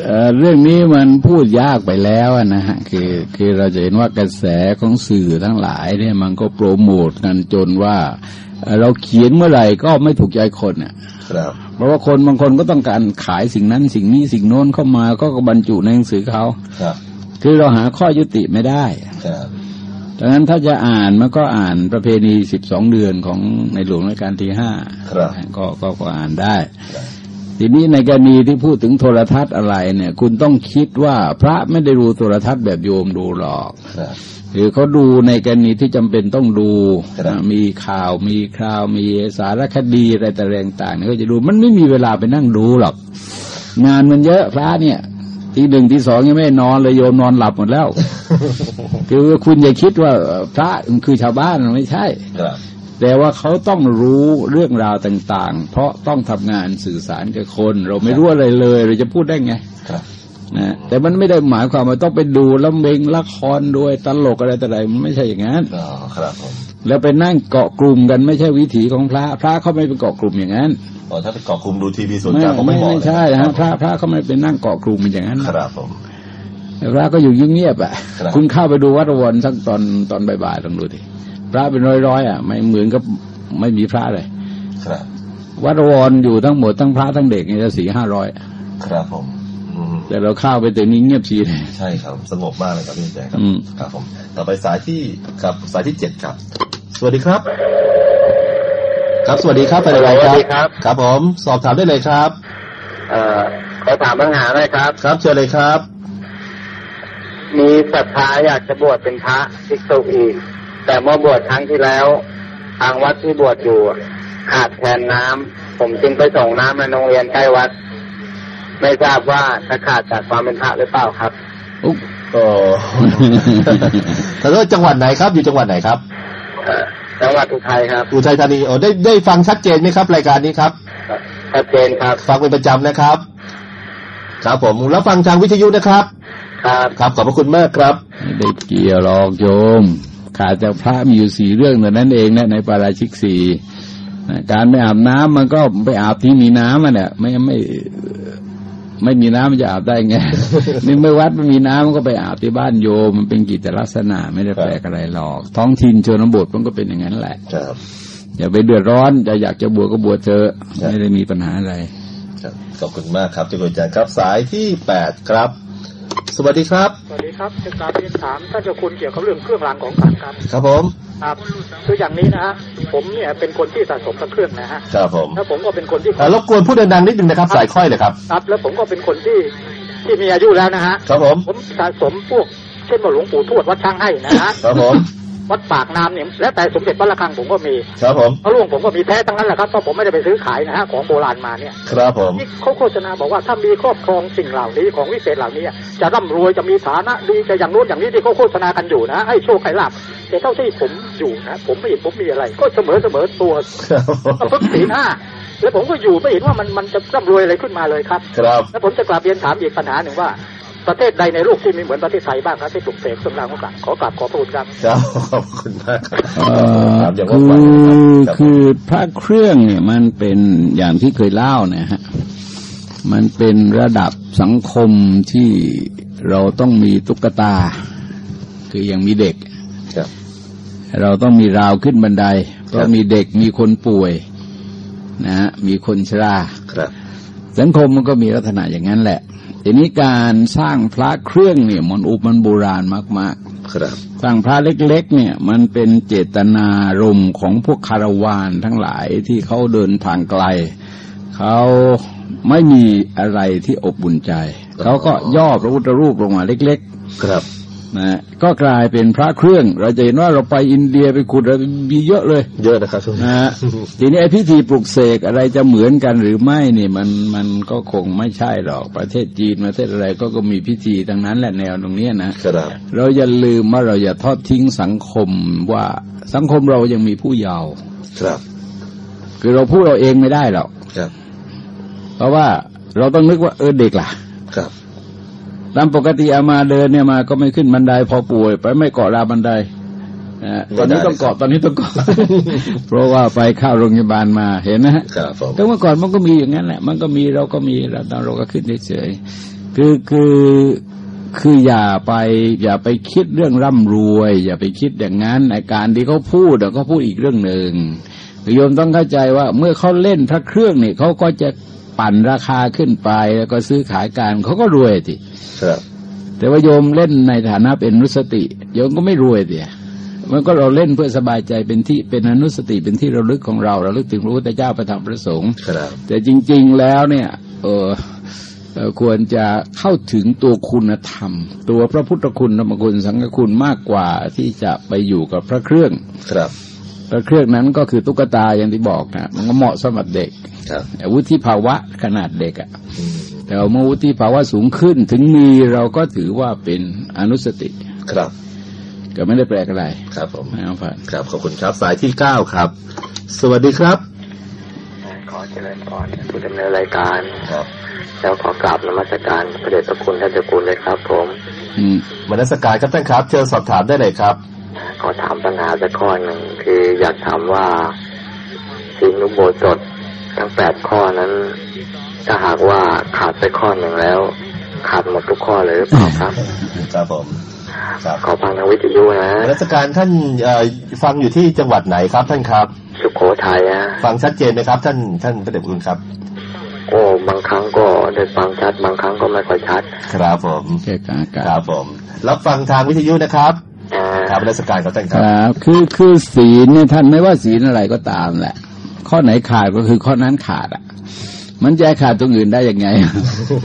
เอ่อเรื่องนี้มันพูดยากไปแล้วอะนะฮะคือคือเราจะเห็นว่ากระแสของสื่อทั้งหลายเนี่ยมันก็โปรโมทกันจนว่า เอ่อเราเขียนเมื่อไหร่ก็ไม่ถูกใจคนอะครับเพราะว่าคนบางคนก็ต้องการขายสิ่งนั้นสิ่งนี้สิ่งโน้นเข้ามาก็บรรจุในหนังสือเขาครับคือเราหาข้อยุติไม่ได้ครับดังนั้นถ้าจะอ่านมันก็อ่านประเพณีสิบสองเดือนของในหลวงรัชกาลที่ห้าครับก็ก็ก็อ่านได้ครับทีนี้ในกรณีที่พูดถึงโทรทัศน์อะไรเนี่ย คุณต้องคิดว่าพระไม่ได้ดูโทรทัศน์แบบโยมดูหรอก ครับหรือเขาดูในกรณีที่จำเป็นต้องดูครับนะมีข่าวมีคราวมีสารคดีอะไรแต่แรงต่างๆเนี่ยก็จะดูมันไม่มีเวลาไปนั่งดูหรอก งานมันเยอะพระเนี่ยทีหนึ่งทีสองยังไม่นอนเลยโยมนอนหลับหมดแล้ว คือคุณอย่าคิดว่าพระคือชาวบ้านมันไม่ใช่ครับแต่ว่าเขาต้องรู้เรื่องราวต่าง ๆ เพราะต้องทำงานสื่อสารกับคน เราไม่รู้อะไรเลย เราจะพูดได้ไงครับ นะแต่มันไม่ได้หมายความว่าต้องไปดูแล้วเมงละครด้วยตลกอะไรแต่ไรมันไม่ใช่อย่างนั้นอ๋อครับผมแล้วไปนั่งเกาะกลุ่มกันไม่ใช่วิถีของพระ พระเขาไม่เป็นเกาะกลุ่มอย่างนั้นอ๋อถ้าไปเกาะกลุ่มดูทีวีส่วนไม่กลางก็ไม่ไม่เหมาะไม่ใช่เลยฮะพระพระเขาไม่เป็นนั่งเกาะกลุ่มอย่างนั้นครับผมพระก็อยู่เงียบๆอะครับคุณเข้าไปดูวัดอวนสักตอนตอนบ่ายๆลองดูดิพระเป็นร้อยๆอะ ไม่เหมือนกับไม่มีพระเลยครับวัดอวนอยู่ทั้งหมดทั้งพระทั้งเด็กเนี่ยจะสี่ห้าร้อยครับผมอืม แต่เราเข้าไปแต่นี้เงียบชีเลยใช่ครับสงบมากเลยครับพี่แจ๊คครับอืมครับผมต่อไปสายที่ครับสายที่เจ็ดครับ สวัสดีครับ ครับสวัสดีครับเป็นอะไรคสวัรับสดีครับ ครับผมสอบถามได้เลยครับ เอ่อขอถามปัญหาหน่อยครับ ครับเชิญเลยครับ มีศรัทธาอยากจะบวชเป็นพระภิกษุอีก แต่เมื่อบวชครั้งที่แล้ว ทางวัดที่บวชอยู่ขาดแคลนน้ำผมจึงไปส่งน้ำในโรงเรียนใกล้วัด ไม่ทราบว่าจะขาดจากความเป็นพระหรือเปล่าครับอุ๊บโอ้แต่ว่าจังหวัดไหนครับ อยู่จังหวัดไหนครับเอ่อจังหวัดอุทัยครับอุทัยธานีโอ้ได้ได้ฟังชัดเจนไหมครับ รายการนี้ครับชัดเจนครับ ฟังเป็นประจำนะครับ ครับผมแล้วฟังทางวิทยุนะครับ ครับครับขอบพระคุณมากครับไม่ได้เกี่ยวหรอกโยม ขาดจากพระมีอยู่สี่เรื่องแต่นั้นเองนะในปาราชิกสี่นะการไปอาบน้ำมันก็ไปอาบที่มีน้ำมันเนี่ยไม่ไม่ ไม่มีน้ำมันจะอาบได้ไงนี่ไม่วัดไม่มีน้ำมันก็ไปอาบที่บ้านโยมมันเป็นกิจลักษณะไม่ได้แปลกอะไรหรอก ท้องถิ่นชนบทมันก็เป็นอย่างนั้นแหละครับอย่าไปเดือดร้อนจะอยากจะบวชก็บวชเถอะครับไม่ได้มีปัญหาอะไรครับขอบคุณมากครับที่คุณอาจารย์ครับสายที่แปดครับ สวัสดีครับ สวัสดีครับจะกราบเรียนถามท่านเจ้าคุณเกี่ยวกับเรื่องเครื่องรางของขลังครับ ครับผมครับคืออย่างนี้นะฮะผมเนี่ยเป็นคนที่สะสมพระเครื่องนะฮะครับผมแล้วผมก็เป็นคนที่อ่ารบกวนพูดดังๆนิดนึงนะครับ สายค่อยเลยครับครับ แล้วผมก็เป็นคนที่ที่มีอายุแล้วนะฮะครับผมผมสะสมพวกเช่นว่าหลวงปู่ทวดวัดช้างให้นะฮะครับผม วัดปากน้ำเนี่ยแล้วแต่สมเด็จพระระฆังผมก็มีครับผมพระร่วงผมก็มีแท้ทั้งนั้นแหละครับเพราะผมไม่ได้ไปซื้อขายนะฮะของโบราณมาเนี่ยครับผมนี่เขาโฆษณาบอกว่าถ้ามีครอบครองสิ่งเหล่านี้ของวิเศษเหล่านี้ จะร่ำรวยจะมีฐานะดีจะอย่างโน้นอย่างนี้ที่เขาโฆษณากันอยู่นะให้โชคให้ลาบแต่เท่าที่ผมอยู่นะผมไม่เห็นผมมีอะไร ก็เสมอเสมอตัวครับผมก็พึ่งสีหน้าแล้วผมก็อยู่ไม่เห็นว่ามันมันจะร่ำรวยอะไรขึ้นมาเลยครับ ครับ แล้วผมจะกลับเรียนถามอีกปัญหาหนึ่งว่า ประเทศใดในโลกที่มีเหมือนประเทศไทยบ้างครับที่ปลุกเสกเครื่องรางของขลังขอกราบขอพระคุณครับครับขอบคุณมากครับเอ่อถามอย่างคืว่าอไปนะครับคือพระเครื่องเนี่ยมันเป็นอย่างที่เคยเล่านะฮะมันเป็นระดับสังคมที่เราต้องมีตุ๊กตา คืออย่างมีเด็กครับเราต้องมีราวขึ้นบันไดเพราะมีเด็กมีคนป่วยนะฮะมีคนชราครับสังคมมันก็มีลักษณะอย่างนั้นแหละ ทีนี้การสร้างพระเครื่องเนี่ยมันอุปมันโบราณมากครับๆสร้างพระเล็ก ๆ เนี่ย มันเป็นเจตนารมณ์ของพวกคารวานทั้งหลายที่เขาเดินทางไกล เขาไม่มีอะไรที่อบอุ่นใจ เขาก็ย่อพระพุทธรูปลงมาเล็กครับๆ นะก็กลายเป็นพระเครื่อง เราจะเห็นว่าเราไปอินเดียไปขุดอะไรมีเยอะเลย เยอะนะครับช่วงนะนี้ฮะทีนี้ไอ้พิธีปลุกเสกอะไรจะเหมือนกันหรือไม่เนี่ยมันมันก็คงไม่ใช่หรอกประเทศจีนประเทศอะไรก็ก็มีพิธีทั้งนั้นแหละแนวตรงเนี้ยนะครับเราอย่าลืมว่าเราอย่าทอดทิ้งสังคมว่าสังคมเรายังมีผู้เยาว์ครับ คือเราพูดเราเองไม่ได้หรอกครับ เพราะว่าเราต้องนึกว่าเออเด็กล่ะครับ ตามปกติอามาเดินเนี่ยมาก็ไม่ขึ้นบันไดพอป่วย ไปไม่เกาะราวบันไดนะฮะตอนนี้ต้องเกาะตอนนี้ต้องเกาะเพราะว่าไปเข้าโรงพยาบาลมาเห็นนะฮะครับผมก็เมื่อก่อนมันก็มีอย่างนั้นแหละ มันก็มีเราก็มีเราเราก็ขึ้นเฉยๆคือคือคืออย่าไป อย่าไปคิดเรื่องร่ำรวย อย่าไปคิดอย่างนั้นในการที่เขาพูดเขาพูดอีกเรื่องหนึ่งโยมต้องเข้าใจว่าเมื่อเขาเล่นพระเครื่องเนี่ยเขาก็จะ ปั่นราคาขึ้นไปแล้วก็ซื้อขายกันเขาก็รวยทีครับ แต่ว่าโยมเล่นในฐานะเป็นนุสติ โยมก็ไม่รวยเดียมันก็เราเล่นเพื่อสบายใจเป็นที่เป็นอนุสติเป็นที่ระลึกของเราระลึกถึงพระพุทธเจ้าประธรรมประสงค์ครับแต่จริง ๆแล้วเนี่ย เออเอ่อควรจะเข้าถึงตัวคุณธรรม ตัวพระพุทธคุณธรรมคุณสังฆคุณมากกว่าที่จะไปอยู่กับพระเครื่องครับ พระเครื่องนั้นก็คือตุ๊กตาอย่างที่บอกนะมันก็เหมาะสำหรับเด็กครับวุฒิภาวะขนาดเด็กอะอืมแต่ว่าเมื่อวุฒิภาวะสูงขึ้นถึงมีเราก็ถือว่าเป็นอนุสติครับ ก็ไม่ได้แปลกอะไรครับผมนะครับผ่านครับขอบคุณครับสายที่เก้าครับ สวัสดีครับ ขอเจริญพรผู้ดำเนินรายการครับแล้วขอกราบนมัสการพระเดชพระคุณท่านเจ้าคุณเลยครับ ผม อืมมนัสการครับท่านครับเชิญสอบถามได้เลยครับ ขอถามปัญหาสักข้อหนึ่งคืออยากถามว่าสินุโบสถทั้งแปดข้อนั้น ถ้าหากว่าขาดไปข้อหนึ่งแล้ว ขาดหมดทุกข้อเลยหรือเปล่าครับครับผมครับขอฟังทางวิทยุนะมนัสการท่านเอ่อฟังอยู่ที่จังหวัดไหนครับท่านครับ สุโขทัยนะฟังชัดเจนไหมครับ ท่านท่านพระเดชพระคุณครับ โอ้บางครั้งก็ได้ฟังชัด บางครั้งก็ไม่ค่อยชัด ครับผมแก้กลางอากาครัศบผมรับฟังทางวิทยุนะครับอ่า ครับมนัสการครับท่านคครับรับคือคือศีลเนี่ยท่านไม่ว่าศีลอะไรก็ตามแหละ ข้อไหนขาดก็คือข้อนั้นขาดอะ มันจะให้ขาดตรงอื่นได้ยังไง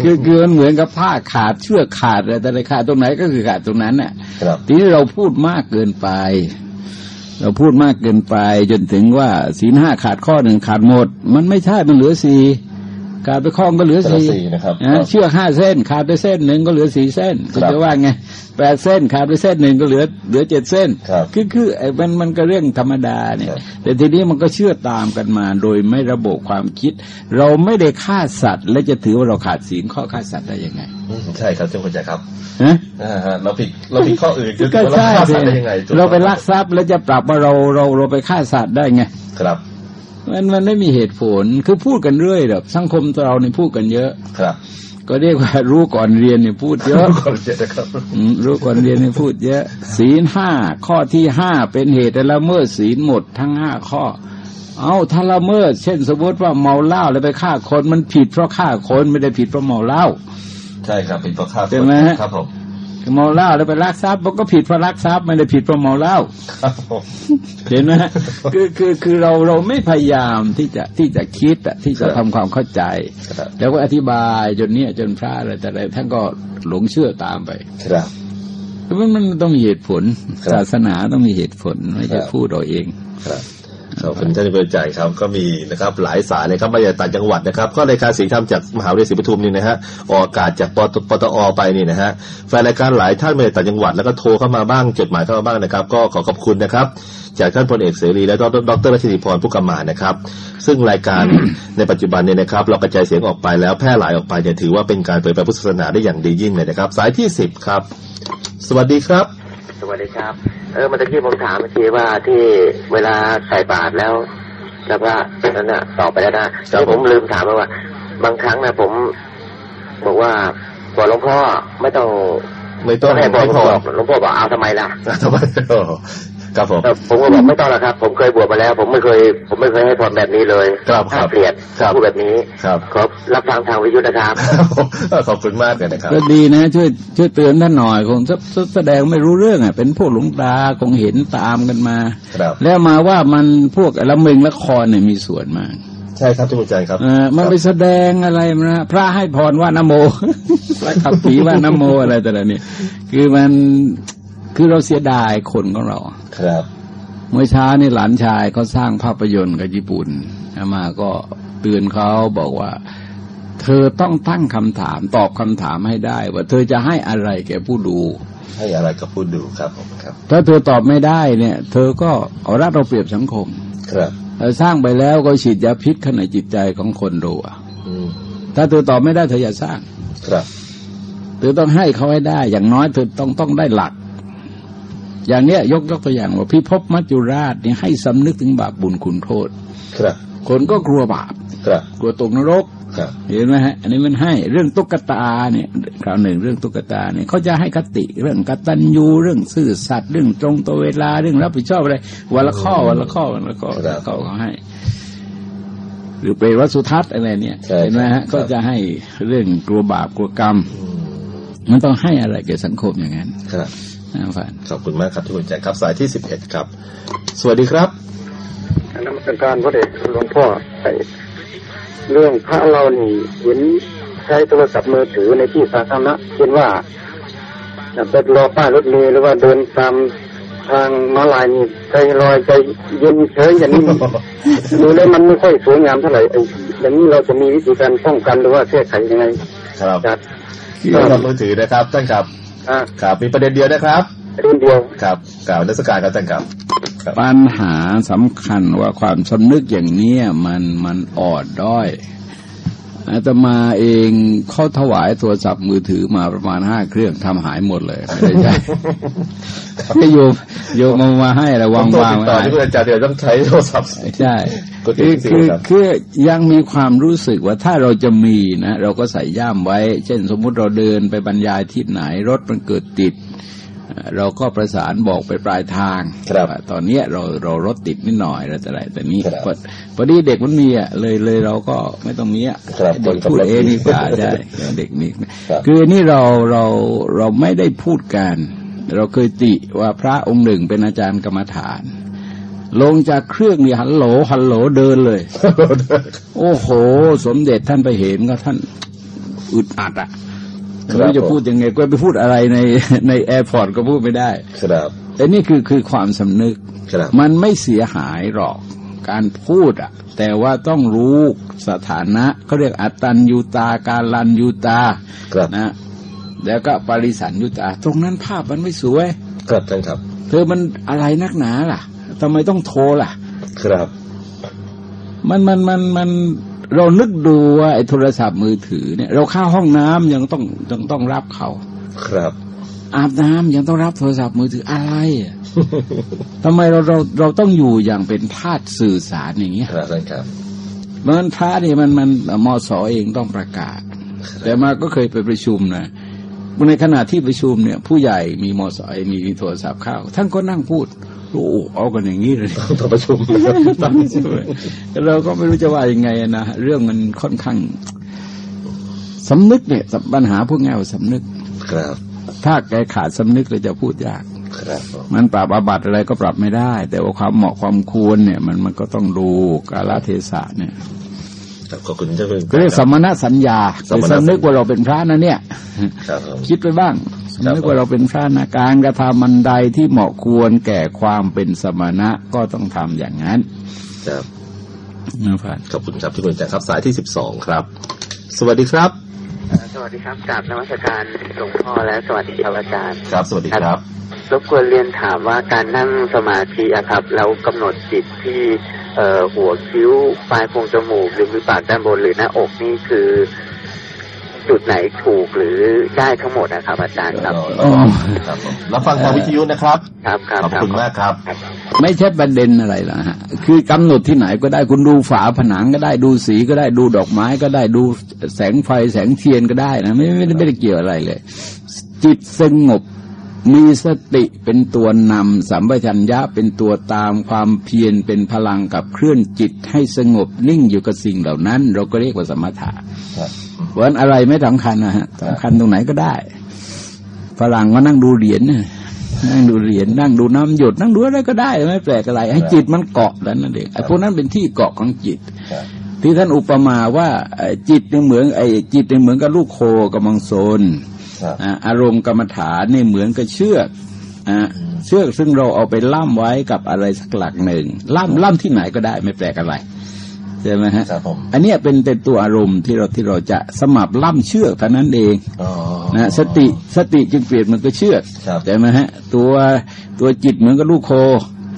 คือคือมันเหมือนกับผ้าขาดเชือกขาดอะไรแต่ละขาดตรงไหนก็คือขาดตรงนั้นน่ะครับทีนี้เราพูดมากเกินไป เราพูดมากเกินไป จนถึงว่าศีลห้าขาดข้อหนึ่งขาดหมด มันไม่ใช่มันเหลือสี่ ขาดไปข้องก็เหลือแต่ละสี่สี่นะครับนะเชือกห้าเส้น ขาดไปเส้นหนึ่งก็เหลือสี่เส้นครับจะว่าไงแปดเส้น ขาดไปเส้นหนึ่งก็เหลือเหลือเจ็ดเส้นครับคือคือไอ้มันมันก็เรื่องธรรมดาเนี่ยครับแต่ทีนี้มันก็เชื่อตามกันมา โดยไม่ระบบความคิด เราไม่ได้ฆ่าสัตว์ และจะถือว่าเราขาดศีลข้อฆ่าสัตว์ได้ยังไงอืมใช่ครับท่านผู้ชมครับฮะอ่าฮะเราผิดเราผิดข้ออื่นคือก็เราใช่ฆ่าสิสัตว์ได้ยังไงถูกเราไปลักทรัพย์แล้วจะปรับว่าเราเราเราไปฆ่าสัตว์ได้ไงครับ มันมันไม่มีเหตุผลคือพูดกันเรื่อยแบบสังคมเราเนี่ยพูดกันเยอะครับ ก็เรียกว่ารู้ก่อนเรียนเนี่ยพูดเยอะขอบคุณนะครับอืมรู้ก่อนเรียนเนี่ยพูดเยอะ ศีลห้าข้อที่ห้าเป็นเหตุให้ละเมิดศีลหมดทั้งห้าข้อ เอาถ้าละเมิดเช่นสมมติว่าเมาเหล้าแล้วไปฆ่าคนมันผิดเพราะฆ่าคนไม่ได้ผิดเพราะเมาเหล้าใช่ครับผิดเพราะฆ่าคนใช่ไหมฮะครับผม เมาเหล้าแล้วไปลักทรัพย์มันก็ผิดเพราะลักทรัพย์ไม่ได้ผิดเพราะเมาเหล้าครับผมเห็นไหมฮะคือคือคือเราเราไม่พยายามที่จะที่จะคิดอะที่จะทำความเข้าใจครับแล้วก็อธิบายจนเนี้ยจนพระอะไรแต่อะไรท่านก็หลงเชื่อตามไปครับมันมันต้องมีเหตุผลครับศาสนาต้องมีเหตุผลไม่ครัใช่บพูดเอาเองครับ ขอบท่านเป็นใจครับก็มีนะครับหลายสายเลยครับมาจากต่างจังหวัดนะครับ ก็รายการสีธรรมจากมหาวิทยาลัยศรีปทุมนี่นะฮะออกอากาศจากปตปตอไปนี่นะฮะแฟนรายการหลายท่านมาจากต่างจังหวัดแล้วก็โทรเข้ามาบ้างจดหมายเข้ามาบ้างนะครับ ก็ขอขอบคุณนะครับ จากท่านพลเอกเสรีและดรดรรัชนีพรผู้กำมานะครับ ซึ่งรายการในปัจจุบันเนี่ยนะครับ เรากระจายเสียงออกไปแล้วแพร่หลายออกไปเนี่ยถือว่าเป็นการเผยแพร่พุทธศาสนาได้อย่างดียิ่งเลยนะครับ สายที่สิบครับ สวัสดีครับ สวัสดีครับ เออเมื่อกี้ผมถามเมื่อกี้ว่าที่เวลาใส่บาตรแล้ว แล้วก็นั้นน่ะตอบไปแล้วนะแล้วผมลืมถามไปว่า บางครั้งนะผมบอกว่าบอกหลวงพ่อไม่ต้องไม่ต้องให้บอกให้พรหลวงพ่อบอกเอาทำไมล่ะทำไมโอ้ ครับผมแต่ผมก็บอกไม่ต้องแล้วครับ ผมเคยบวชมาแล้ว ผมไม่เคย ผมไม่เคยให้พรแบบนี้เลยครับครับน่าเกลียดครับพูดแบบนี้ครับขอรับฟังทางวิทยุนะครับขอบคุณมากเลยนะครับก็ดีนะ ช่วยช่วยเตือนท่านหน่อยคงจะจะแสดงไม่รู้เรื่องอะเป็นพวกหลวงตาคงเห็นตามกันมาครับแล้วมาว่ามันพวกละมึงละครเนี่ยมีส่วนมากใช่ครับท่านผู้ชมครับเออมันไปแสดงอะไรนะพระให้พรว่านะโมพระขับผีว่านะโมอะไรแต่ละนี่คือมัน คือเราเสียดายคนของเรา ครับ เมื่อเช้านี่หลานชายเขาสร้างภาพยนตร์กับญี่ปุ่นอามาก็เตือนเขาบอกว่า เธอต้องตั้งคำถามตอบคำถามให้ได้ ว่าเธอจะให้อะไรแก่ผู้ดูให้อะไรกับพูดดูครับผมครับ ถ้าเธอตอบไม่ได้เนี่ย เธอก็เอารัดเราเปรียบสังคม ครับเธอสร้างไปแล้วก็ฉีดยาพิษเข้าในจิตใจของคนดูอะอืมถ้าเธอตอบไม่ได้เธออย่าสร้าง ครับ เธอต้องให้เขาให้ได้ อย่างน้อยเธอต้องต้องได้หลัก อย่างเนี้ยยกยกตัวอย่างว่าพิภพมัจจุราชเนี่ยให้สำนึกถึงบาปบุญคุณโทษ ครับ คนก็กลัวบาปครับกลัวตกนรกครับเห็นไหมฮะอันนี้มันให้เรื่องตุ๊กตาเนี่ยคราวหนึ่งเรื่องตุ๊กตาเนี่ยเขาจะให้คติเรื่องกตัญญูเรื่องซื่อสัตย์เรื่องตรงต่อเวลาเรื่องรับผิดชอบอะไรวันละข้อวันละข้อวันละข้อวันละข้อเขาให้ หรือเปรตวัสสุทัศน์อะไรเนี่ยใช่เห็นไหมครัฮะบก็จะให้เรื่องกลัวบาปกลัวกรรมอืมมันต้องให้อะไรแก่สังคมอย่างนั้นครับนะฟัน ขอบคุณมากครับที่คุณใจครับสายที่สิบเอ็ดครับ สวัสดีครับอันนั้นเป็นการพระเดชหลวงพ่อไอ้เรื่องพระเรานี่เห็นใช้โทรศัพท์มือถือในที่สาธารณะเช่นว่าไปรอป้ายรถเมล์หรือว่าเดินตามทางมาลายนี่ใจลอยใจเย็นเฉยอย่างนี้มันดูแล้วมันไม่ค่อยสวยงามเท่าไหร่ไอ้อย่างนี้เราจะมีวิธีการป้องกันหรือว่าแก้ไขยังไง ครับจากโทรศัพท์มือถือนะครับท่านครับอ่า ครับมีประเด็นเดียวนะครับเรื่องเดียวครับกล่าวนักสการครับท่านครับครับปัญหาสำคัญว่าความสำนึกอย่างเนี้ยมันมันอ่อนด้อย อาตมาเองเขาถวายโทรศัพท์มือถือมาประมาณห้าเครื่องทำหายหมดเลย ไม่ได้ใช้ให้โยมโยมเอามาให้อะไรผวามงต้องวางติดต่อไว้ที่คุณอาจารย์เดี๋ยวต้องใช้โทรศัพท์ใช่กดติคืดอสิคือครับคือยังมีความรู้สึกว่าถ้าเราจะมีนะ เราก็ใส่ย่ามไว้ เช่นสมมุติเราเดินไปบรรยายที่ไหนรถมันเกิดติด เอ่อเราก็ประสานบอกไปปลายทางครับว่าตอนเนี้ยเราเรารถติดนิดหน่อยแล้วแต่ไรแต่นี้ครับพอพอดีเด็กมันมีอะเลยเลยเราก็ไม่ต้องมีอะครับเด็กคนกับพูดรถเองดีกว่ามีใช่เด็กนี่ครับคืออันนี่เราเราเราไม่ได้พูดกัน เราเคยติว่าพระองค์หนึ่งเป็นอาจารย์กรรมฐานลงจากเครื่องนี่ฮัลโหลฮัลโหลเดินเลย โอ้โห สมเด็จท่านไปเห็นก็ท่านอึดอัดอะครับ ไม่รู้จะพูดยังไงก็ไปพูดอะไรในใน airport ก็พูดไม่ได้ ครับแต่นี่คือคือความสำนึกครับมันไม่เสียหายหรอกการพูดอะ แต่ว่าต้องรู้สถานะเขาเรียกอัตตัญญูตาการลันยูตาครับนะแล้วก็ปริสันยุตา ตรงนั้นภาพมันไม่สวย ครับท่านครับ เธอมันอะไรนักหนาล่ะทำไมต้องโทรล่ะ ครับ มันมันมันมัน เรานึกดูว่าไอ้โทรศัพท์มือถือเนี่ย เราเข้าห้องน้ำยังต้องยังต้องรับเขาครับ อาบน้ำยังต้องรับโทรศัพท์มือถืออะไรอะทำไมเราเราเราต้องอยู่อย่างเป็นทาสสื่อสารอย่างเงี้ยครับท่านครับมันพระนี่มันมันมอสอเองต้องประกาศ แต่มาก็เคยไปประชุมนะในขณะที่ประชุมเนี่ย ผู้ใหญ่มีมอสอมีมีโทรศัพท์เข้าท่านก็นั่งพูด โอ้เอากันอย่างนี้เลยต้องประชุมต้องช่วยเราก็ไม่รู้จะว่ายังไงอะนะเรื่องมันค่อนข้างสำนึกเนี่ยปัญหาพวกแง่สำนึก ครับ ถ้าแกขาดสำนึกเลยจะพูดยากครับผมมันปรับอาบัติอะไรก็ปรับไม่ได้ แต่ว่าความเหมาะความควรเนี่ย มันมันก็ต้องดูกาลเทศะเนี่ย ครับขอบคุณเจ้าคุณก็เรียกสมณสัญญาสมณสัญญาคือสำนึกว่าเราเป็นพระนะเนี่ยครับผมคิดไปบ้างสำนึกว่าเราเป็นพระนะการกระทำมันใดที่เหมาะควรแก่ความเป็นสมณะก็ต้องทำอย่างนั้นครับนะครับขอบคุณครับที่คุณอาจารย์ครับสายที่สิบสองครับ สวัสดีครับ สวัสดีครับกราบนมัสการหลวงพ่อและสวัสดีครับอาจารย์ ครับ สวัสดีครับ รบกวนเรียนถามว่าการนั่งสมาธิอะครับ เรากำหนดจิตที่เอ่อหัวคิ้วปลายโพรงจมูกหรือมือปากด้านบนหรือหน้าอกนี่คือ จุดไหนถูกหรือได้ทั้งหมดนะครับ อาจารย์ครับอ๋อครับผมรับฟังทางวิทยุนะครับครับ ครับขอบคุณมากครับ ไม่ใช่ประเด็นอะไรหรอกฮะคือกำหนดที่ไหนก็ได้คุณดูฝาผนังก็ได้ดูสีก็ได้ดูดอกไม้ก็ได้ดูแสงไฟแสงเทียนก็ได้นะไม่ไม่ได้ไม่ได้เกี่ยวอะไรเลย จิตสงบมีสติเป็นตัวนำสัมปชัญญะเป็นตัวตามความเพียรเป็นพลังกับเคลื่อนจิตให้สงบนิ่งอยู่กับสิ่งเหล่านั้น เราก็เรียกว่าสมถะครับ เพราะฉะนั้นอะไรไม่สำคัญนะฮะสำคัญตรงไหนก็ได้ฝรั่งก็นั่งดูเหรียญน่ะนั่งดูเหรียญนั่งดูน้ำหยด นั่งดูอะไรก็ได้ไม่แปลกอะไร ให้จิตมันเกาะแล้วนั่นเองไอ้พวกนั้นเป็นที่เกาะของจิตครับที่ท่านอุปมาว่าเอ่อจิตเนี่ยเหมือนไอ้จิตเนี่ยเหมือนกับลูกโคกำลังโซนครับอะอารมณ์กรรมฐานเนี่ยเหมือนกับเชือกอะเชือกซึ่งเราเอาไปล่ามไว้กับอะไรสักหลักหนึ่งล่ามล่ามที่ไหนก็ได้ไม่แปลกอะไร ใช่ไหมฮะครับผมอันเนี้ยเป็นเป็นตัวอารมณ์ที่เราที่เราจะสมับล่ำเชือกเท่านั้นเองอ๋อนะสติสติจึงเปลี่ยนมันก็เชือกครับใช่ไหมฮะ ตัวตัวจิตเหมือนกับลูกโค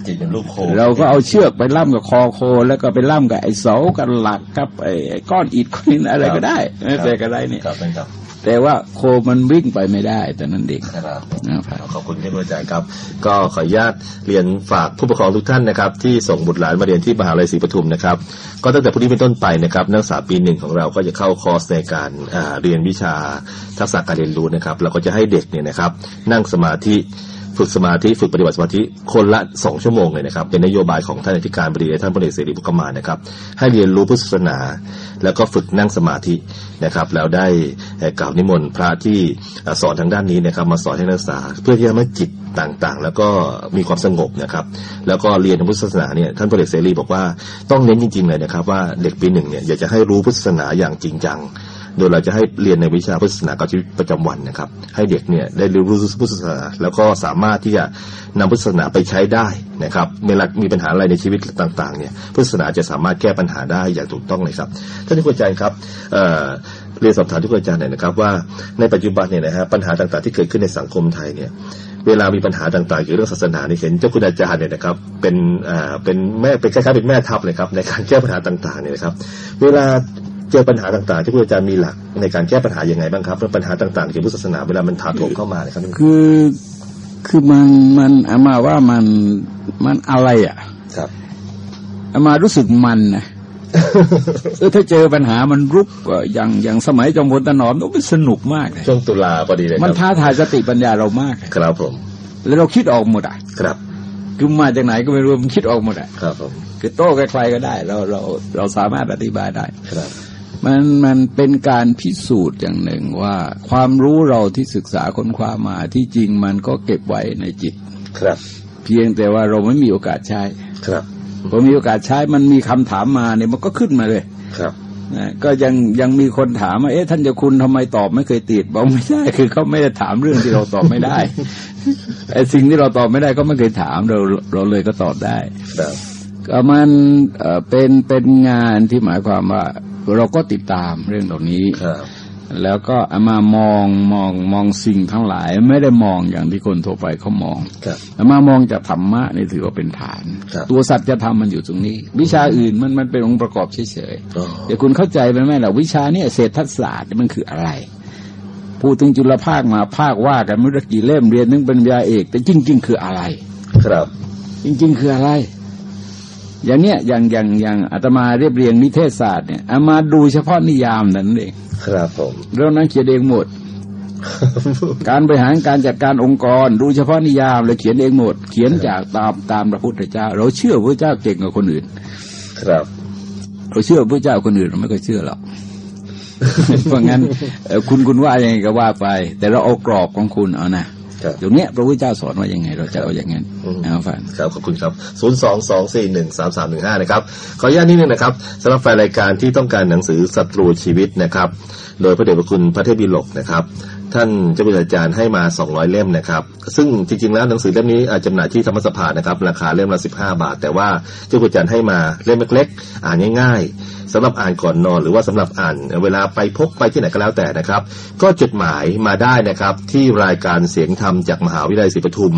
จิตเป็นรูปโค เราก็เอาเชือกไปล่ำกับคอโค แล้วก็ไปล่ำกับไอ้เสากับหลักกับไอ้ไอ้ก้อนอิฐก้อนหินอะไรก็ได้ ไม่แปลกอะไรเนี่ ยครับท่านครับแต่ว่าโคมันวิ่งไปไม่ได้แต่นั้นเองครับนะครับขอบคุณที่อาจารย์ครับ ก็ขออนุญาตเรียนฝากผู้ปกครองทุกท่านนะครับ ที่ส่งบุตรหลานมาเรียนที่มหาลัยศรีปทุมนะครับ ก็ตั้งแต่พรุ่งนี้เป็นต้นไปนะครับ นักศึกษาปีหนึ่งของเราก็จะเข้าคอร์สในการอ่าเรียนวิชาทักษะการเรียนรู้นะครับ เราก็จะให้เด็กเนี่ยนะครับ นั่งสมาธิ ฝึกสมาธิฝึกปฏิบัติสมาธิคนละสองชั่วโมงเลยนะครับ เป็นนโยบายของท่านอธิการบดีและท่านพลเอกเสรีพุกมานะครับ ให้เรียนรู้พุทธศาสนา แล้วก็ฝึกนั่งสมาธินะครับ แล้วได้เกล่าวนิมนต์พระที่สอนทางด้านนี้นะครับ มาสอนให้นักศึกษา เพื่อที่จะทำให้จิตต่างๆ แล้วก็มีความสงบนะครับ แล้วก็เรียนทางพุทธศาสนาเนี่ยท่านพลเอกเสรีบอกว่าต้องเน้นจริงๆเลยนะครับ ว่าเด็กปีหนึ่งเนี่ยอยากจะให้รู้พุทธศาสนาอย่างจริงจัง โดยเราจะให้เรียนในวิชาพุทธศาสนากับชีวิตประจำวันนะครับ ให้เด็กเนี่ยได้เรียนรู้พุทธศาสนาแล้วก็สามารถที่จะนำพุทธศาสนาไปใช้ได้นะครับเวลามีปัญหาอะไรในชีวิตต่างๆเนี่ยพุทธศาสนาจะสามารถแก้ปัญหาได้อย่างถูกต้องเลยครับท่านที่เข้าใจครับเอ่อเรียนสอบถามทุกอาจารย์หน่อยนะครับว่าในปัจจุบันเนี่ยนะฮะปัญหาต่างๆที่เกิดขึ้นในสังคมไทยเนี่ยเวลามีปัญหาต่างๆเกี่ยวกับเรื่องศาสนาเนี่ยเห็นเจ้าคุณอาจารย์เนี่ยนะครับเป็นอ่าเป็นแม่เป็นคล้ายๆเป็นแม่ทัพเลยครับในการแก้ปัญหาต่างๆเนี่ยนะครับ เวลา เจอปัญหาต่างๆ ที่คุณอาจารย์มีหลักในการแก้ปัญหายังไงบ้างครับเรื่องปัญหาต่างๆเกี่ยวกับพุทธศาสนาเวลามันถาโถมเข้ามานะครับคือคือมันมันอามาว่ามันมันอะไรอะ ครับอามารู้สึกมันนะเออถ้าเจอปัญหามันรุกก็อย่างอย่างสมัยจอมพลถนอมโอ้มันสนุกมากเลยช่วงตุลาพอดีเลยคมันรับท้าทายสติปัญญาเรามาก ครับผม แล้วเราคิดออกหมดอะ ครับคือมาจากไหนก็ไม่รู้มันคิดออกหมดอะ ครับผมคือโต้กับใครก็ได้ เราเราเราสามารถอธิบายได้ ครับ มันมันเป็นการพิสูจน์อย่างหนึ่งว่า ความรู้เราที่ศึกษาค้นคว้ามาที่จริงมันก็เก็บไว้ในจิต ครับ เพียงแต่ว่าเราไม่มีโอกาสใช้ ครับพอมีโอกาสใช้มันมีคำถามมาเนี่ยมันก็ขึ้นมาเลย ครับนะก็ยังยังมีคนถามว่าเอ๊ะท่านเจะคุณทำไมตอบไม่เคยติดบอกไม่ใช่คือเขาไม่ได้ถามเรื่องที่เราตอบไม่ได้ไอ้สิ่งที่เราตอบไม่ได้ก็ไม่เคยถามเราเราเลยก็ตอบได้ ครับก็มันเอ่อเป็นเป็นงานที่หมายความว่า เราก็ติดตามเรื่องเหล่านี้ครับแล้วก็เอามามองมองมองสิ่งทั้งหลาย ไม่ได้มองอย่างที่คนทั่วไปเขามองครับเอามามองจากธรรมะนี่ถือว่าเป็นฐานครับตัวสัจธรรมมันอยู่ตรงนี้ วิชาอื่นมันมันเป็นองค์ประกอบเฉยอ๋อๆแต่คุณเข้าใจไหมแม่ล่ะวิชาเนี่ยเศรษฐศาสตร์มันคืออะไรพูดถึงจุลภาคมาภาคว่ากันไม่รู้กี่เล่มเรียนนึงเป็นปริญญาเอก แต่จริง ๆ คืออะไร ครับ จริง ๆ คืออะไร อย่างเนี้ยอย่างอย่างอย่างอาตมาเรียบเรียงนิเทศศาสตร์เนี่ยเอามาดูเฉพาะนิยามนั่นเอง ครับผมเรื่องนั้นเขียนเองหมด การบริหารการจัดการองค์กร ดูเฉพาะนิยามเลยเขียนเองหมด เขียนจากตามตามพระพุทธเจ้า เราเชื่อพระเจ้าเก่งกว่าคนอื่น ครับเราเชื่อพระเจ้าคนอื่นเราไม่ค่อยเชื่อหรอกเพราะงั้นเอ่อคุณคุณว่ายังไงก็ว่าไป แต่เราเอากรอบของคุณเอานะ ครับตรงเนี้ยพระพุทธเจ้าสอนว่ายังไง เราจะเอาอย่างนั้นอืมเอาฟังครับขอบคุณครับศูนย์สองสองสี่หนึ่งสามสามหนึ่งห้านะครับขออนุญาตนิดนึงนะครับสำหรับแฟนรายการที่ต้องการหนังสือศัตรูชีวิตนะครับ โดยพระเดชพระคุณพระเทพบิลกนะครับ ท่านเจ้าคุณอาจารย์ให้มา 200 เล่มนะครับ ซึ่งจริงๆแล้วหนังสือเล่มนี้อาจจำหน่ายที่ธรรมสภานะครับ ราคาเล่มละ 15 บาท แต่ว่าเจ้าคุณอาจารย์ให้มาเล่มเล็กๆ อ่านง่ายๆสำหรับอ่านก่อนนอน หรือว่าสำหรับอ่านเวลาไปพกไปที่ไหนก็แล้วแต่นะครับ ก็จดหมายมาได้นะครับที่รายการเสียงธรรมจากมหาวิทยาลัยศรีปทุม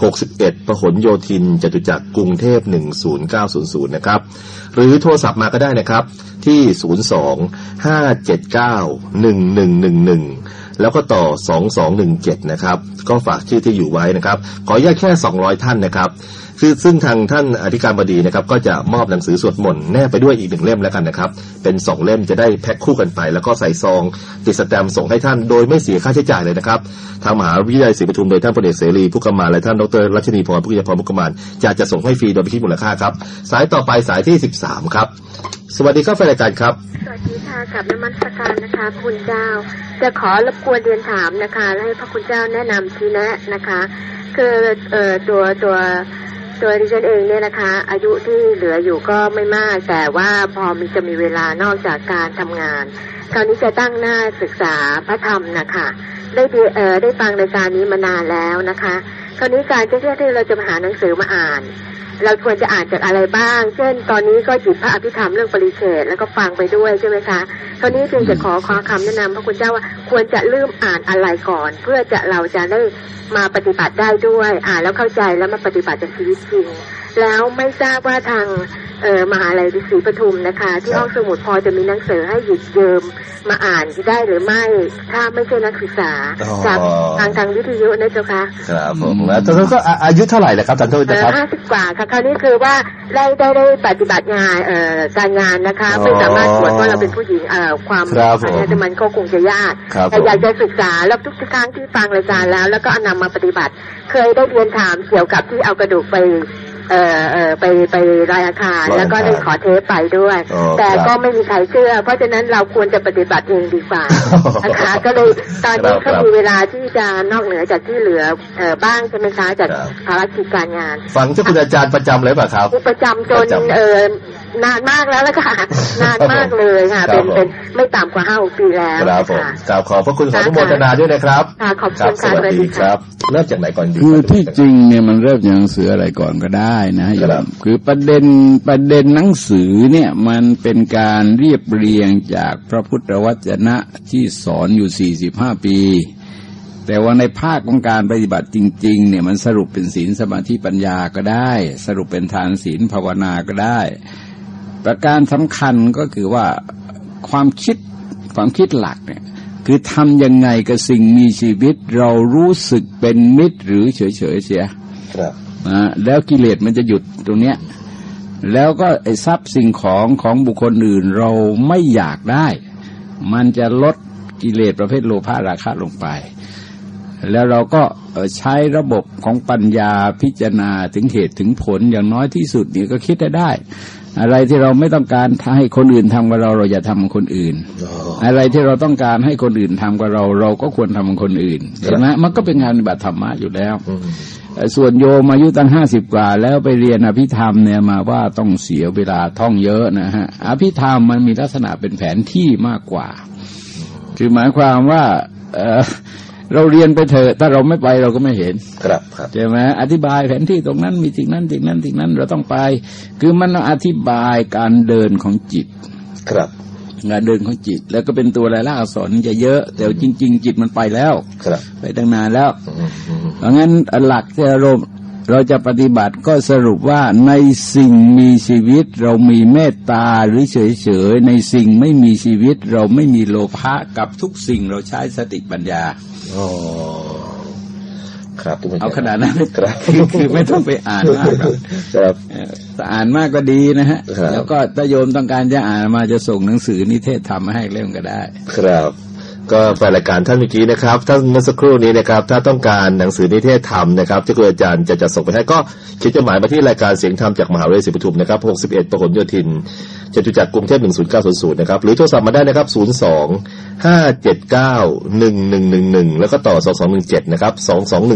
61พหลโยธิน จตุจักรกรุงเทพ 10900 นะครับ หรือโทรศัพท์มาก็ได้นะครับที่ 02 579 1111 แล้วก็ต่อ 2217 นะครับ ก็ฝากชื่อที่อยู่ไว้นะครับ ขออนุญาตแค่ 200 ท่านนะครับ ซึ่งทางท่านอธิการบดีนะครับก็จะมอบหนังสือสวดมนต์แนบไปด้วยอีกหนึ่งเล่มแล้วกันนะครับ เป็นสองเล่มจะได้แพ็คคู่กันไป แล้วก็ใส่ซองติดสแตมป์ส่งให้ท่านโดยไม่เสียค่าใช้จ่ายเลยนะครับ ทางมหาวิทยาลัยศรีปทุมโดยท่านพลเอกเสรีผู้กำมาและท่านดรรัชนีพรผู้กิจพรผู้กำมานจะจะส่งให้ฟรีโดยไม่คิดมูลค่าครับ สายต่อไปสายที่13ครับ สวัสดีครับแฟนรายการครับ สวัสดีค่ะกับนมัสการนะคะคุณเจ้า จะขอรบกวนเรียนถามนะคะ และให้พระคุณเจ้าแนะนำชี้แนะนะคะ คือเอ่อตัวตัว ตัวดิฉันเองเนี่ยนะคะ อายุที่เหลืออยู่ก็ไม่มาก แต่ว่าพอมีจะมีเวลานอกจากการทำงาน คราวนี้จะตั้งหน้าศึกษาพระธรรมนะคะได้เออได้ฟังรายการนี้มานานแล้วนะคะ คราวนี้การที่ที่เราจะมาหาหนังสือมาอ่าน เราควรจะอ่านจากอะไรบ้าง เช่น ตอนนี้ก็หยิตพระอภิธรรมเรื่องปริเสธแล้วก็ฟังไปด้วยใช่ไหมคะคราวนี้จึงจะขอขอคำแนะนำพระคุณเจ้าว่าควรจะเริ่มอ่านอะไรก่อน เพื่อจะเราจะได้มาปฏิบัติได้ด้วย อ่านแล้วเข้าใจแล้วมาปฏิบัติจากชีวิตจริง แล้วไม่ทราบว่าทางเอ่อมหาลัยศรีปทุมนะคะ ที่ห้องสมุดพอจะมีหนังสือให้หยิบยืมมาอ่านได้หรือไม่ถ้าไม่ใช่นักศึกษาอ๋อจากทางทางวิทยุนะเจ้าคะครับผมแล้วตอนนั้นก็อาอายุเท่าไหร่แล้วครับท่านโทษนะครับห้าสิบกว่าค่ะคราวนี้คือว่าได้ได้ได้ปฏิบัติงานเอ่อการงานนะคะอ๋อไม่สามารถตรวจว่าเราเป็นผู้หญิงเอ่อความครับผมอันนี้มันก็คงจะยากครับแต่ผมอยากจะศึกษาแล้วทุกครั้งที่ฟังรายการแล้ว แล้วก็เอานำมาปฏิบัติ เคยได้เรียนถามเกี่ยวกับที่เอากระดูกไป เอ่อเอ่อไปไปรายอาคารลอยอาคารแล้วก็ได้ขอเทปไปด้วยอ๋อแต่ครับก็ไม่มีใครเชื่อ เพราะฉะนั้นเราควรจะปฏิบัติเองดีกว่านะคะก็เลยตอนนี้ครัก็บมีเวลาที่จะนอกเหนือจากที่เหลือเอ่อบ้างใช่ไหมคะจากครับภารกิจการงาน ฟังเจ้าคุณอาจารย์ประจำเลยเปล่ะครับประจำจนประจำเออ นานมากแล้วละค่ะ นานมากเลยค่ะครับเป็นผมเป็นไม่ต่ำกว่าห้าหกปีแล้วครับผมค่ะกราบขอบพระคุณขออนุโมทนาด้วยนะครับค่ะขอบครัคุณสค่ะวัสดีครับ เริ่มจากไหนก่อนดีคือที่จริงเนี่ยมันเริ่มจากหนังสืออะไรก่อนก็ได้นะคโยรับมคือประเด็นประเด็นหนังสือเนี่ยมันเป็นการเรียบเรียงจากพระพุทธวจนะที่สอนอยู่45ปีแต่ว่าในภาคของการปฏิบัติจริง ๆ เนี่ยมันสรุปเป็นศีลสมาธิปัญญาก็ได้ สรุปเป็นทานศีลภาวนาก็ได้ ประการสำคัญก็คือว่าความคิดความคิดหลักเนี่ยคือทำยังไงกับสิ่งมีชีวิตเรารู้สึกเป็นมิตรหรือเฉยๆเสียครับนะแล้วกิเลสมันจะหยุดตรงเนี้ย แล้วก็ไอ้ทรัพย์สิ่งของของบุคคลอื่นเราไม่อยากได้ มันจะลดกิเลสประเภทโลภะราคะลงไป แล้วเราก็เอ่อใช้ระบบของปัญญาพิจารณาถึงเหตุถึงผลอย่างน้อยที่สุดเนี่ยก็คิดได้ได้ อะไรที่เราไม่ต้องการให้คนอื่นทำกับเราเราอย่าทำกับคนอื่น อะไรที่เราต้องการให้คนอื่นทำกับเรา เราก็ควรทำกับคนอื่นเห็นไหมมันก็เป็นงานปฏิบัติธรรมะอยู่แล้วอืมเอ่อส่วนโยมอายุตั้งห้าสิบกว่า แล้วไปเรียนอภิธรรมเนี่ยมาว่าต้องเสียเวลาท่องเยอะนะฮะอภิธรรมมันมีลักษณะเป็นแผนที่มากกว่า คือหมายความว่าเอ่อ เราเรียนไปเถอะถ้าเราไม่ไปเราก็ไม่เห็นครับครับใช่ไหมอธิบายแผนที่ตรงนั้นมีสิ่งนั้นสิ่งนั้นสิ่งนั้นเราต้องไป คือมันอธิบายการเดินของจิต ครับงานเดินของจิต แล้วก็เป็นตัวลายลักษณ์อักษรจะเยอะ แต่จริง ๆ จิตมันไปแล้ว ครับ ไปตั้งนานแล้วอืมอืมเพราะงั้นหลักที่เรา เราจะปฏิบัติก็สรุปว่าในสิ่งมีชีวิตเรามีเมตตาหรือเฉยๆในสิ่งไม่มีชีวิตเราไม่มีโลภะกับทุกสิ่งเราใช้สติปัญญาอ๋อครับทุกคนเอาขนาดนั้นครับคือคือไม่ต้องไปอ่านมากหรอกครับเอ่อถ้าอ่านมากก็ดีนะฮะครับแล้วก็ถ้าโยมต้องการจะอ่านมาจะส่งหนังสือนิเทศธรรมมาให้เล่มก็ได้ ครับ ก็แฟนรายการท่านเมื่อกี้นะครับท่านเมื่อสักครู่นี้นะครับถ้าต้องการหนังสือนิเทศธรรมนะครับที่คุณอาจารย์จะจัดส่งไปให้ก็เขียนจดหมายมาที่รายการเสียงธรรมจากมหาวิทยาลัยศรีปทุมนะครับ61ประหลโยธินจตุจักรกรุงเทพ10900นะครับหรือโทรศัพท์มาได้นะครับ02 579 1111 แล้วก็ต่อ 2217นะครับ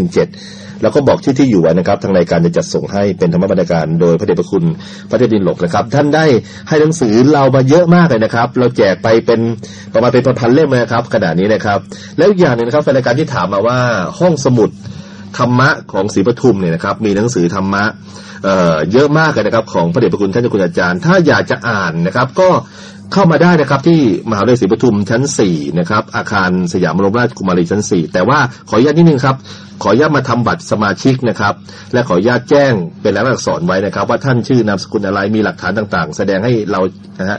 2217 แล้วก็บอกชื่ที่อยู่นะครับ ทางรายการจะจัดส่งให้เป็นธรรมบัญการ โดยพระเดชพระคุณพระเทพดินหลกนะครับ ท่านได้ให้หนังสือเรามาเยอะมากเลยนะครับ เราแจกไปเป็นประมาณเป็นพันเล่มเลยนะครับขณะนี้นะครับ แล้วอย่างหนึ่งนะครับแฟนรายการที่ถามมาว่าห้องสมุดธรรมะของศรีปทุมเนี่ยนะครับมีหนังสือธรรมะเเยอะมากเลยนะครับ ของพระเดชพระคุณท่านเจ้าคุณอาจารย์ ถ้าอยากจะอ่านนะครับ ก็ เข้ามาได้นะครับที่มหาวิทยาลัยศรีปทุมชั้นสี่นะครับ อาคารสยามรมราชกุมารีชั้นสี่แต่ว่าขออนุญาตนิดนึงครับ ขออนุญาตมาทำบัตรสมาชิกนะครับ และขออนุญาตแจ้งเป็นลายลักษณ์อักษรไว้นะครับ ว่าท่านชื่อนามสกุลอะไรมีหลักฐานต่างๆ แสดงให้เรานะฮะ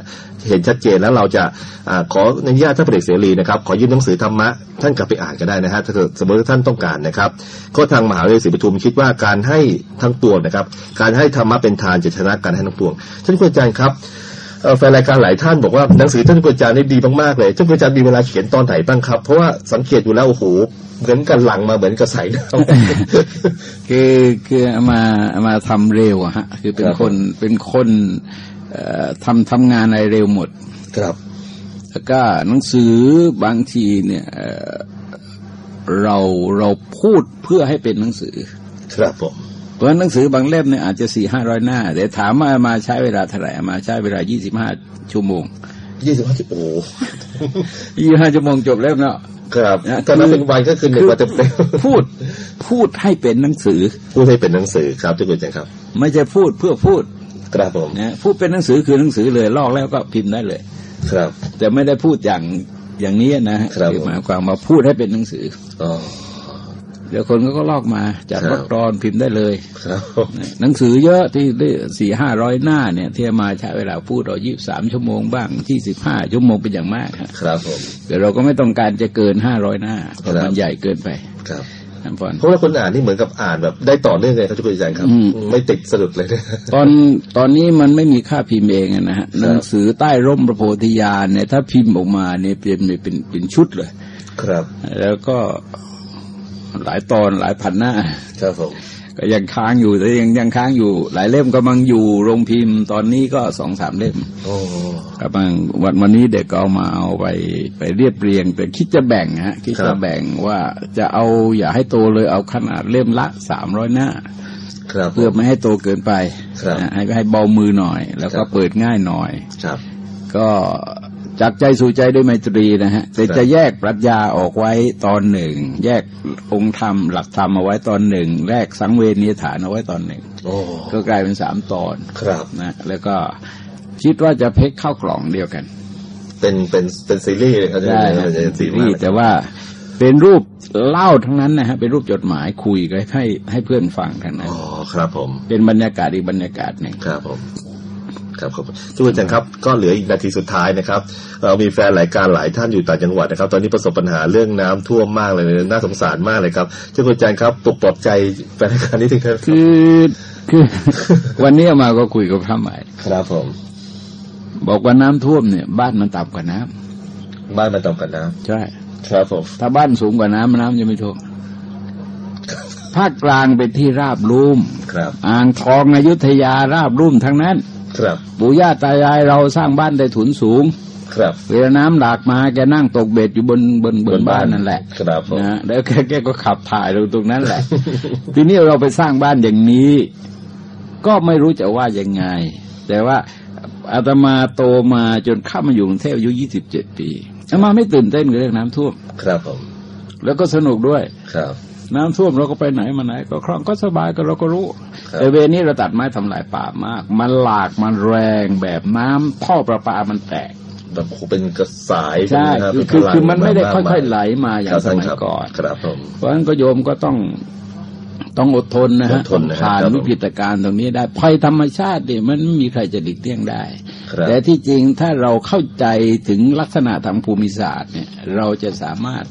เห็นชัดเจนแล้วเราจะอขออนุญาตท่านพระเดชเสรีนะครับขอยืมหนังสือธรรมะท่านกลับไปอ่านก็ได้นะฮะถ้าเกิดสมมติท่านต้องการนะครับ ก็ทางมหาวิทยาลัยศรีปทุมคิดว่าการให้ทั้งปวงนะครับ การให้ธรรมะเป็นทานจะชนะการให้ทั้งปวงท่านคุณอาจารย์ครับ แฟนรายการหลายท่านบอกว่าหนังสือท่านคุณอาจารย์นี่ดีมากๆเลยท่านคุณอาจารย์มีเวลาเขียนตอนไหนบ้างครับ เพราะว่าสังเกตอยู่แล้วโอ้โหเหมือนกันหลังมาเหมือนกับใส่น้ำคือคือเอามาเอามาทำเร็วอะฮะ คือเป็นครับคนเป็นคนเอ่อทำทำงานอะไรเร็วหมด ครับแล้วก็หนังสือบางทีเนี่ยเอ่อเราเราพูดเพื่อให้เป็นหนังสือ ครับผม เพราะฉะนั้นหนังสือบางเล่มเนี่ยอาจจะสี่ห้าร้อยหน้า แต่ถามว่ามาใช้เวลาเท่าไหร่มาใช้เวลายี่สิบห้าชั่วโมงยี่สิบห้าชั่วโมงยี่สิบห้าชั่วโมงจบเล่มแล้วครับนะตอนนั้นเป็นวันก็คือหนึ่งวันเต็มๆพูดพูดให้เป็นหนังสือ พูดให้เป็นหนังสือครับท่านคุณอาจารย์ครับ ไม่ใช่พูดเพื่อพูดครับผมนะพูดเป็นหนังสือคือหนังสือเลยลอกแล้วก็พิมพ์ได้เลย ครับ แต่ไม่ได้พูดอย่างอย่างนี้นะฮะครับอหมายความมาพูดให้เป็นหนังสืออ๋อ เดี๋ยวคนก็ก็ลอกมาจากครับรถกรอนพิมพ์ได้เลยครับนะหนังสือเยอะที่ได้สี่ห้าร้อยหน้าเนี่ยที่มาใช้เวลาพูดเรายี่สามชั่วโมงบ้างที่สิบห้าชั่วโมงเป็นอย่างมากฮะครับผมแต่เราก็ไม่ต้องการจะเกินห้าร้อยหน้าเพราะครับมันใหญ่เกินไปครับนะพอนเพราะว่าคนอ่านนี่เหมือนกับอ่านแบบได้ต่อเนื่องเลยครับทุกคนอาจารย์ครับอืมไม่ติดสะดุดเลยนะตอนตอนนี้มันไม่มีค่าพิมพ์เองอะนะฮะหนังสือใต้ร่มพระโพธิญาณเนี่ยถ้าพิมพ์ออกมาเนี่ยเป็นเป็นเป็นชุดเลย ครับ แล้วก็ หลายตอนหลายพันหน้าครับผมก็ยังค้างอยู่แต่ยังยังค้างอยู่ หลายเล่มกำลังอยู่โรงพิมพ์ตอนนี้ก็สองสามเล่มโอ้กำลังวันวันนี้เด็กก็เอามาเอาไปไปเรียบเรียง แต่คิดจะแบ่งฮะ คิดจะแบ่งว่าจะเอาอย่าให้โตเลยเอาขนาดเล่มละสามร้อยหน้าครับเพื่อไม่ให้โตเกินไปครับนะให้ให้เบามือหน่อย แล้วคก็รับเปิดง่ายหน่อยครับก็ จากใจสู่ใจด้วยไมตรีนะฮะแต่ครับจะแยกปรัชญาออกไว้ตอนหนึ่ง แยกองค์ธรรมหลักธรรมเอาไว้ตอนหนึ่งแยกสังเวนีฐานเอาไว้ตอนหนึ่งโอ้ก็กลายเป็นสามตอนครับนะ แล้วก็คิดว่าจะเพ็กเข้ากล่องเดียวกัน เป็นเป็นเป็นซีรีส์เลยครับได้อาจาฮะรย์เป็นซีซีรีรีส์ส์แต่ว่าเป็นรูปเล่าทั้งนั้นนะฮะเป็นรูปจดหมายคุยกันให้ให้เพื่อนฟังทั้งนั้นอ๋อครับ ผม เป็นบรรยากาศอีกบรรยากาศหนึ่งครับผม ครับผมทุกคนอาจารย์ครับก็เหลืออีกนาทีสุดท้ายนะครับเรามีแฟนรายการหลายท่านอยู่ต่างจังหวัดนะครับ ตอนนี้ประสบปัญหาเรื่องน้ำท่วมมากเลยน่าสงสารมากเลยครับทุกคนอาจารย์ครับปลุกปลอบใจแฟนรายการนี้ทีครับคือคือ วันนี้มาก็คุยกับพระใหม่ครับผม บอกว่าน้ำท่วมเนี่ย บ้านมันต่ำกว่าน้ำบ้านมาตอมกันน้ใช่ำครับผมถ้าบ้านสูงกว่าน้ำน้ำจะไม่ท่วมภาคกลางเป็นที่ราบลุ่มครับ อ่างทองอยุธยาราบลุ่มทั้งนั้น ครับปู่ย่าตายายเราสร้างบ้านได้ถุนสูง ครับ เวลาน้ำหลากมาแกนั่งตกเบ็ดอยู่บนบนบนบ้านนั่นแหละ ครับผมนะแล้วแกแกก็ขับถ่ายลงตรงนั้นแหละ ทีนี้เราไปสร้างบ้านอย่างนี้ ก็ไม่รู้จะว่ายังไง แต่ว่าอาตมาโตมาจนเข้ามาอยู่กรุงเทพอายุยี่สิบเจ็ดปีอาตมาไม่ตื่นเต้นกับเรื่องน้ำท่วม ครับผม แล้วก็สนุกด้วย ครับ น้ำท่วมเราก็ไปไหนมาไหน ก็คล่องก็สบายก็เราก็รู้ครับแต่เวรนี้เราตัดไม้ทำลายป่ามาก มันหลากมันแรงแบบน้ำท่อประปามันแตกแบบโอ้โหเป็นกระสายใช่ไหมรับคือเป็คือพลังคือมันไม่ได้ากค่อยๆไหลมาอย่างครับสท่นมัยครับก่อนครับผมเพราะฉะนั้นก็โยมก็ต้องต้องอดทนนะฮะอดทนนะครับผ่านครับผมวิกฤตการณ์ตรงนี้ได้ภัยธรรมชาติเนี่ยมันไม่มีใครจะหลีกเลี่ยงได้ครับแต่ที่จริงถ้าเราเข้าใจถึงลักษณะทางภูมิศาสตร์เนี่ย เราจะสามารถ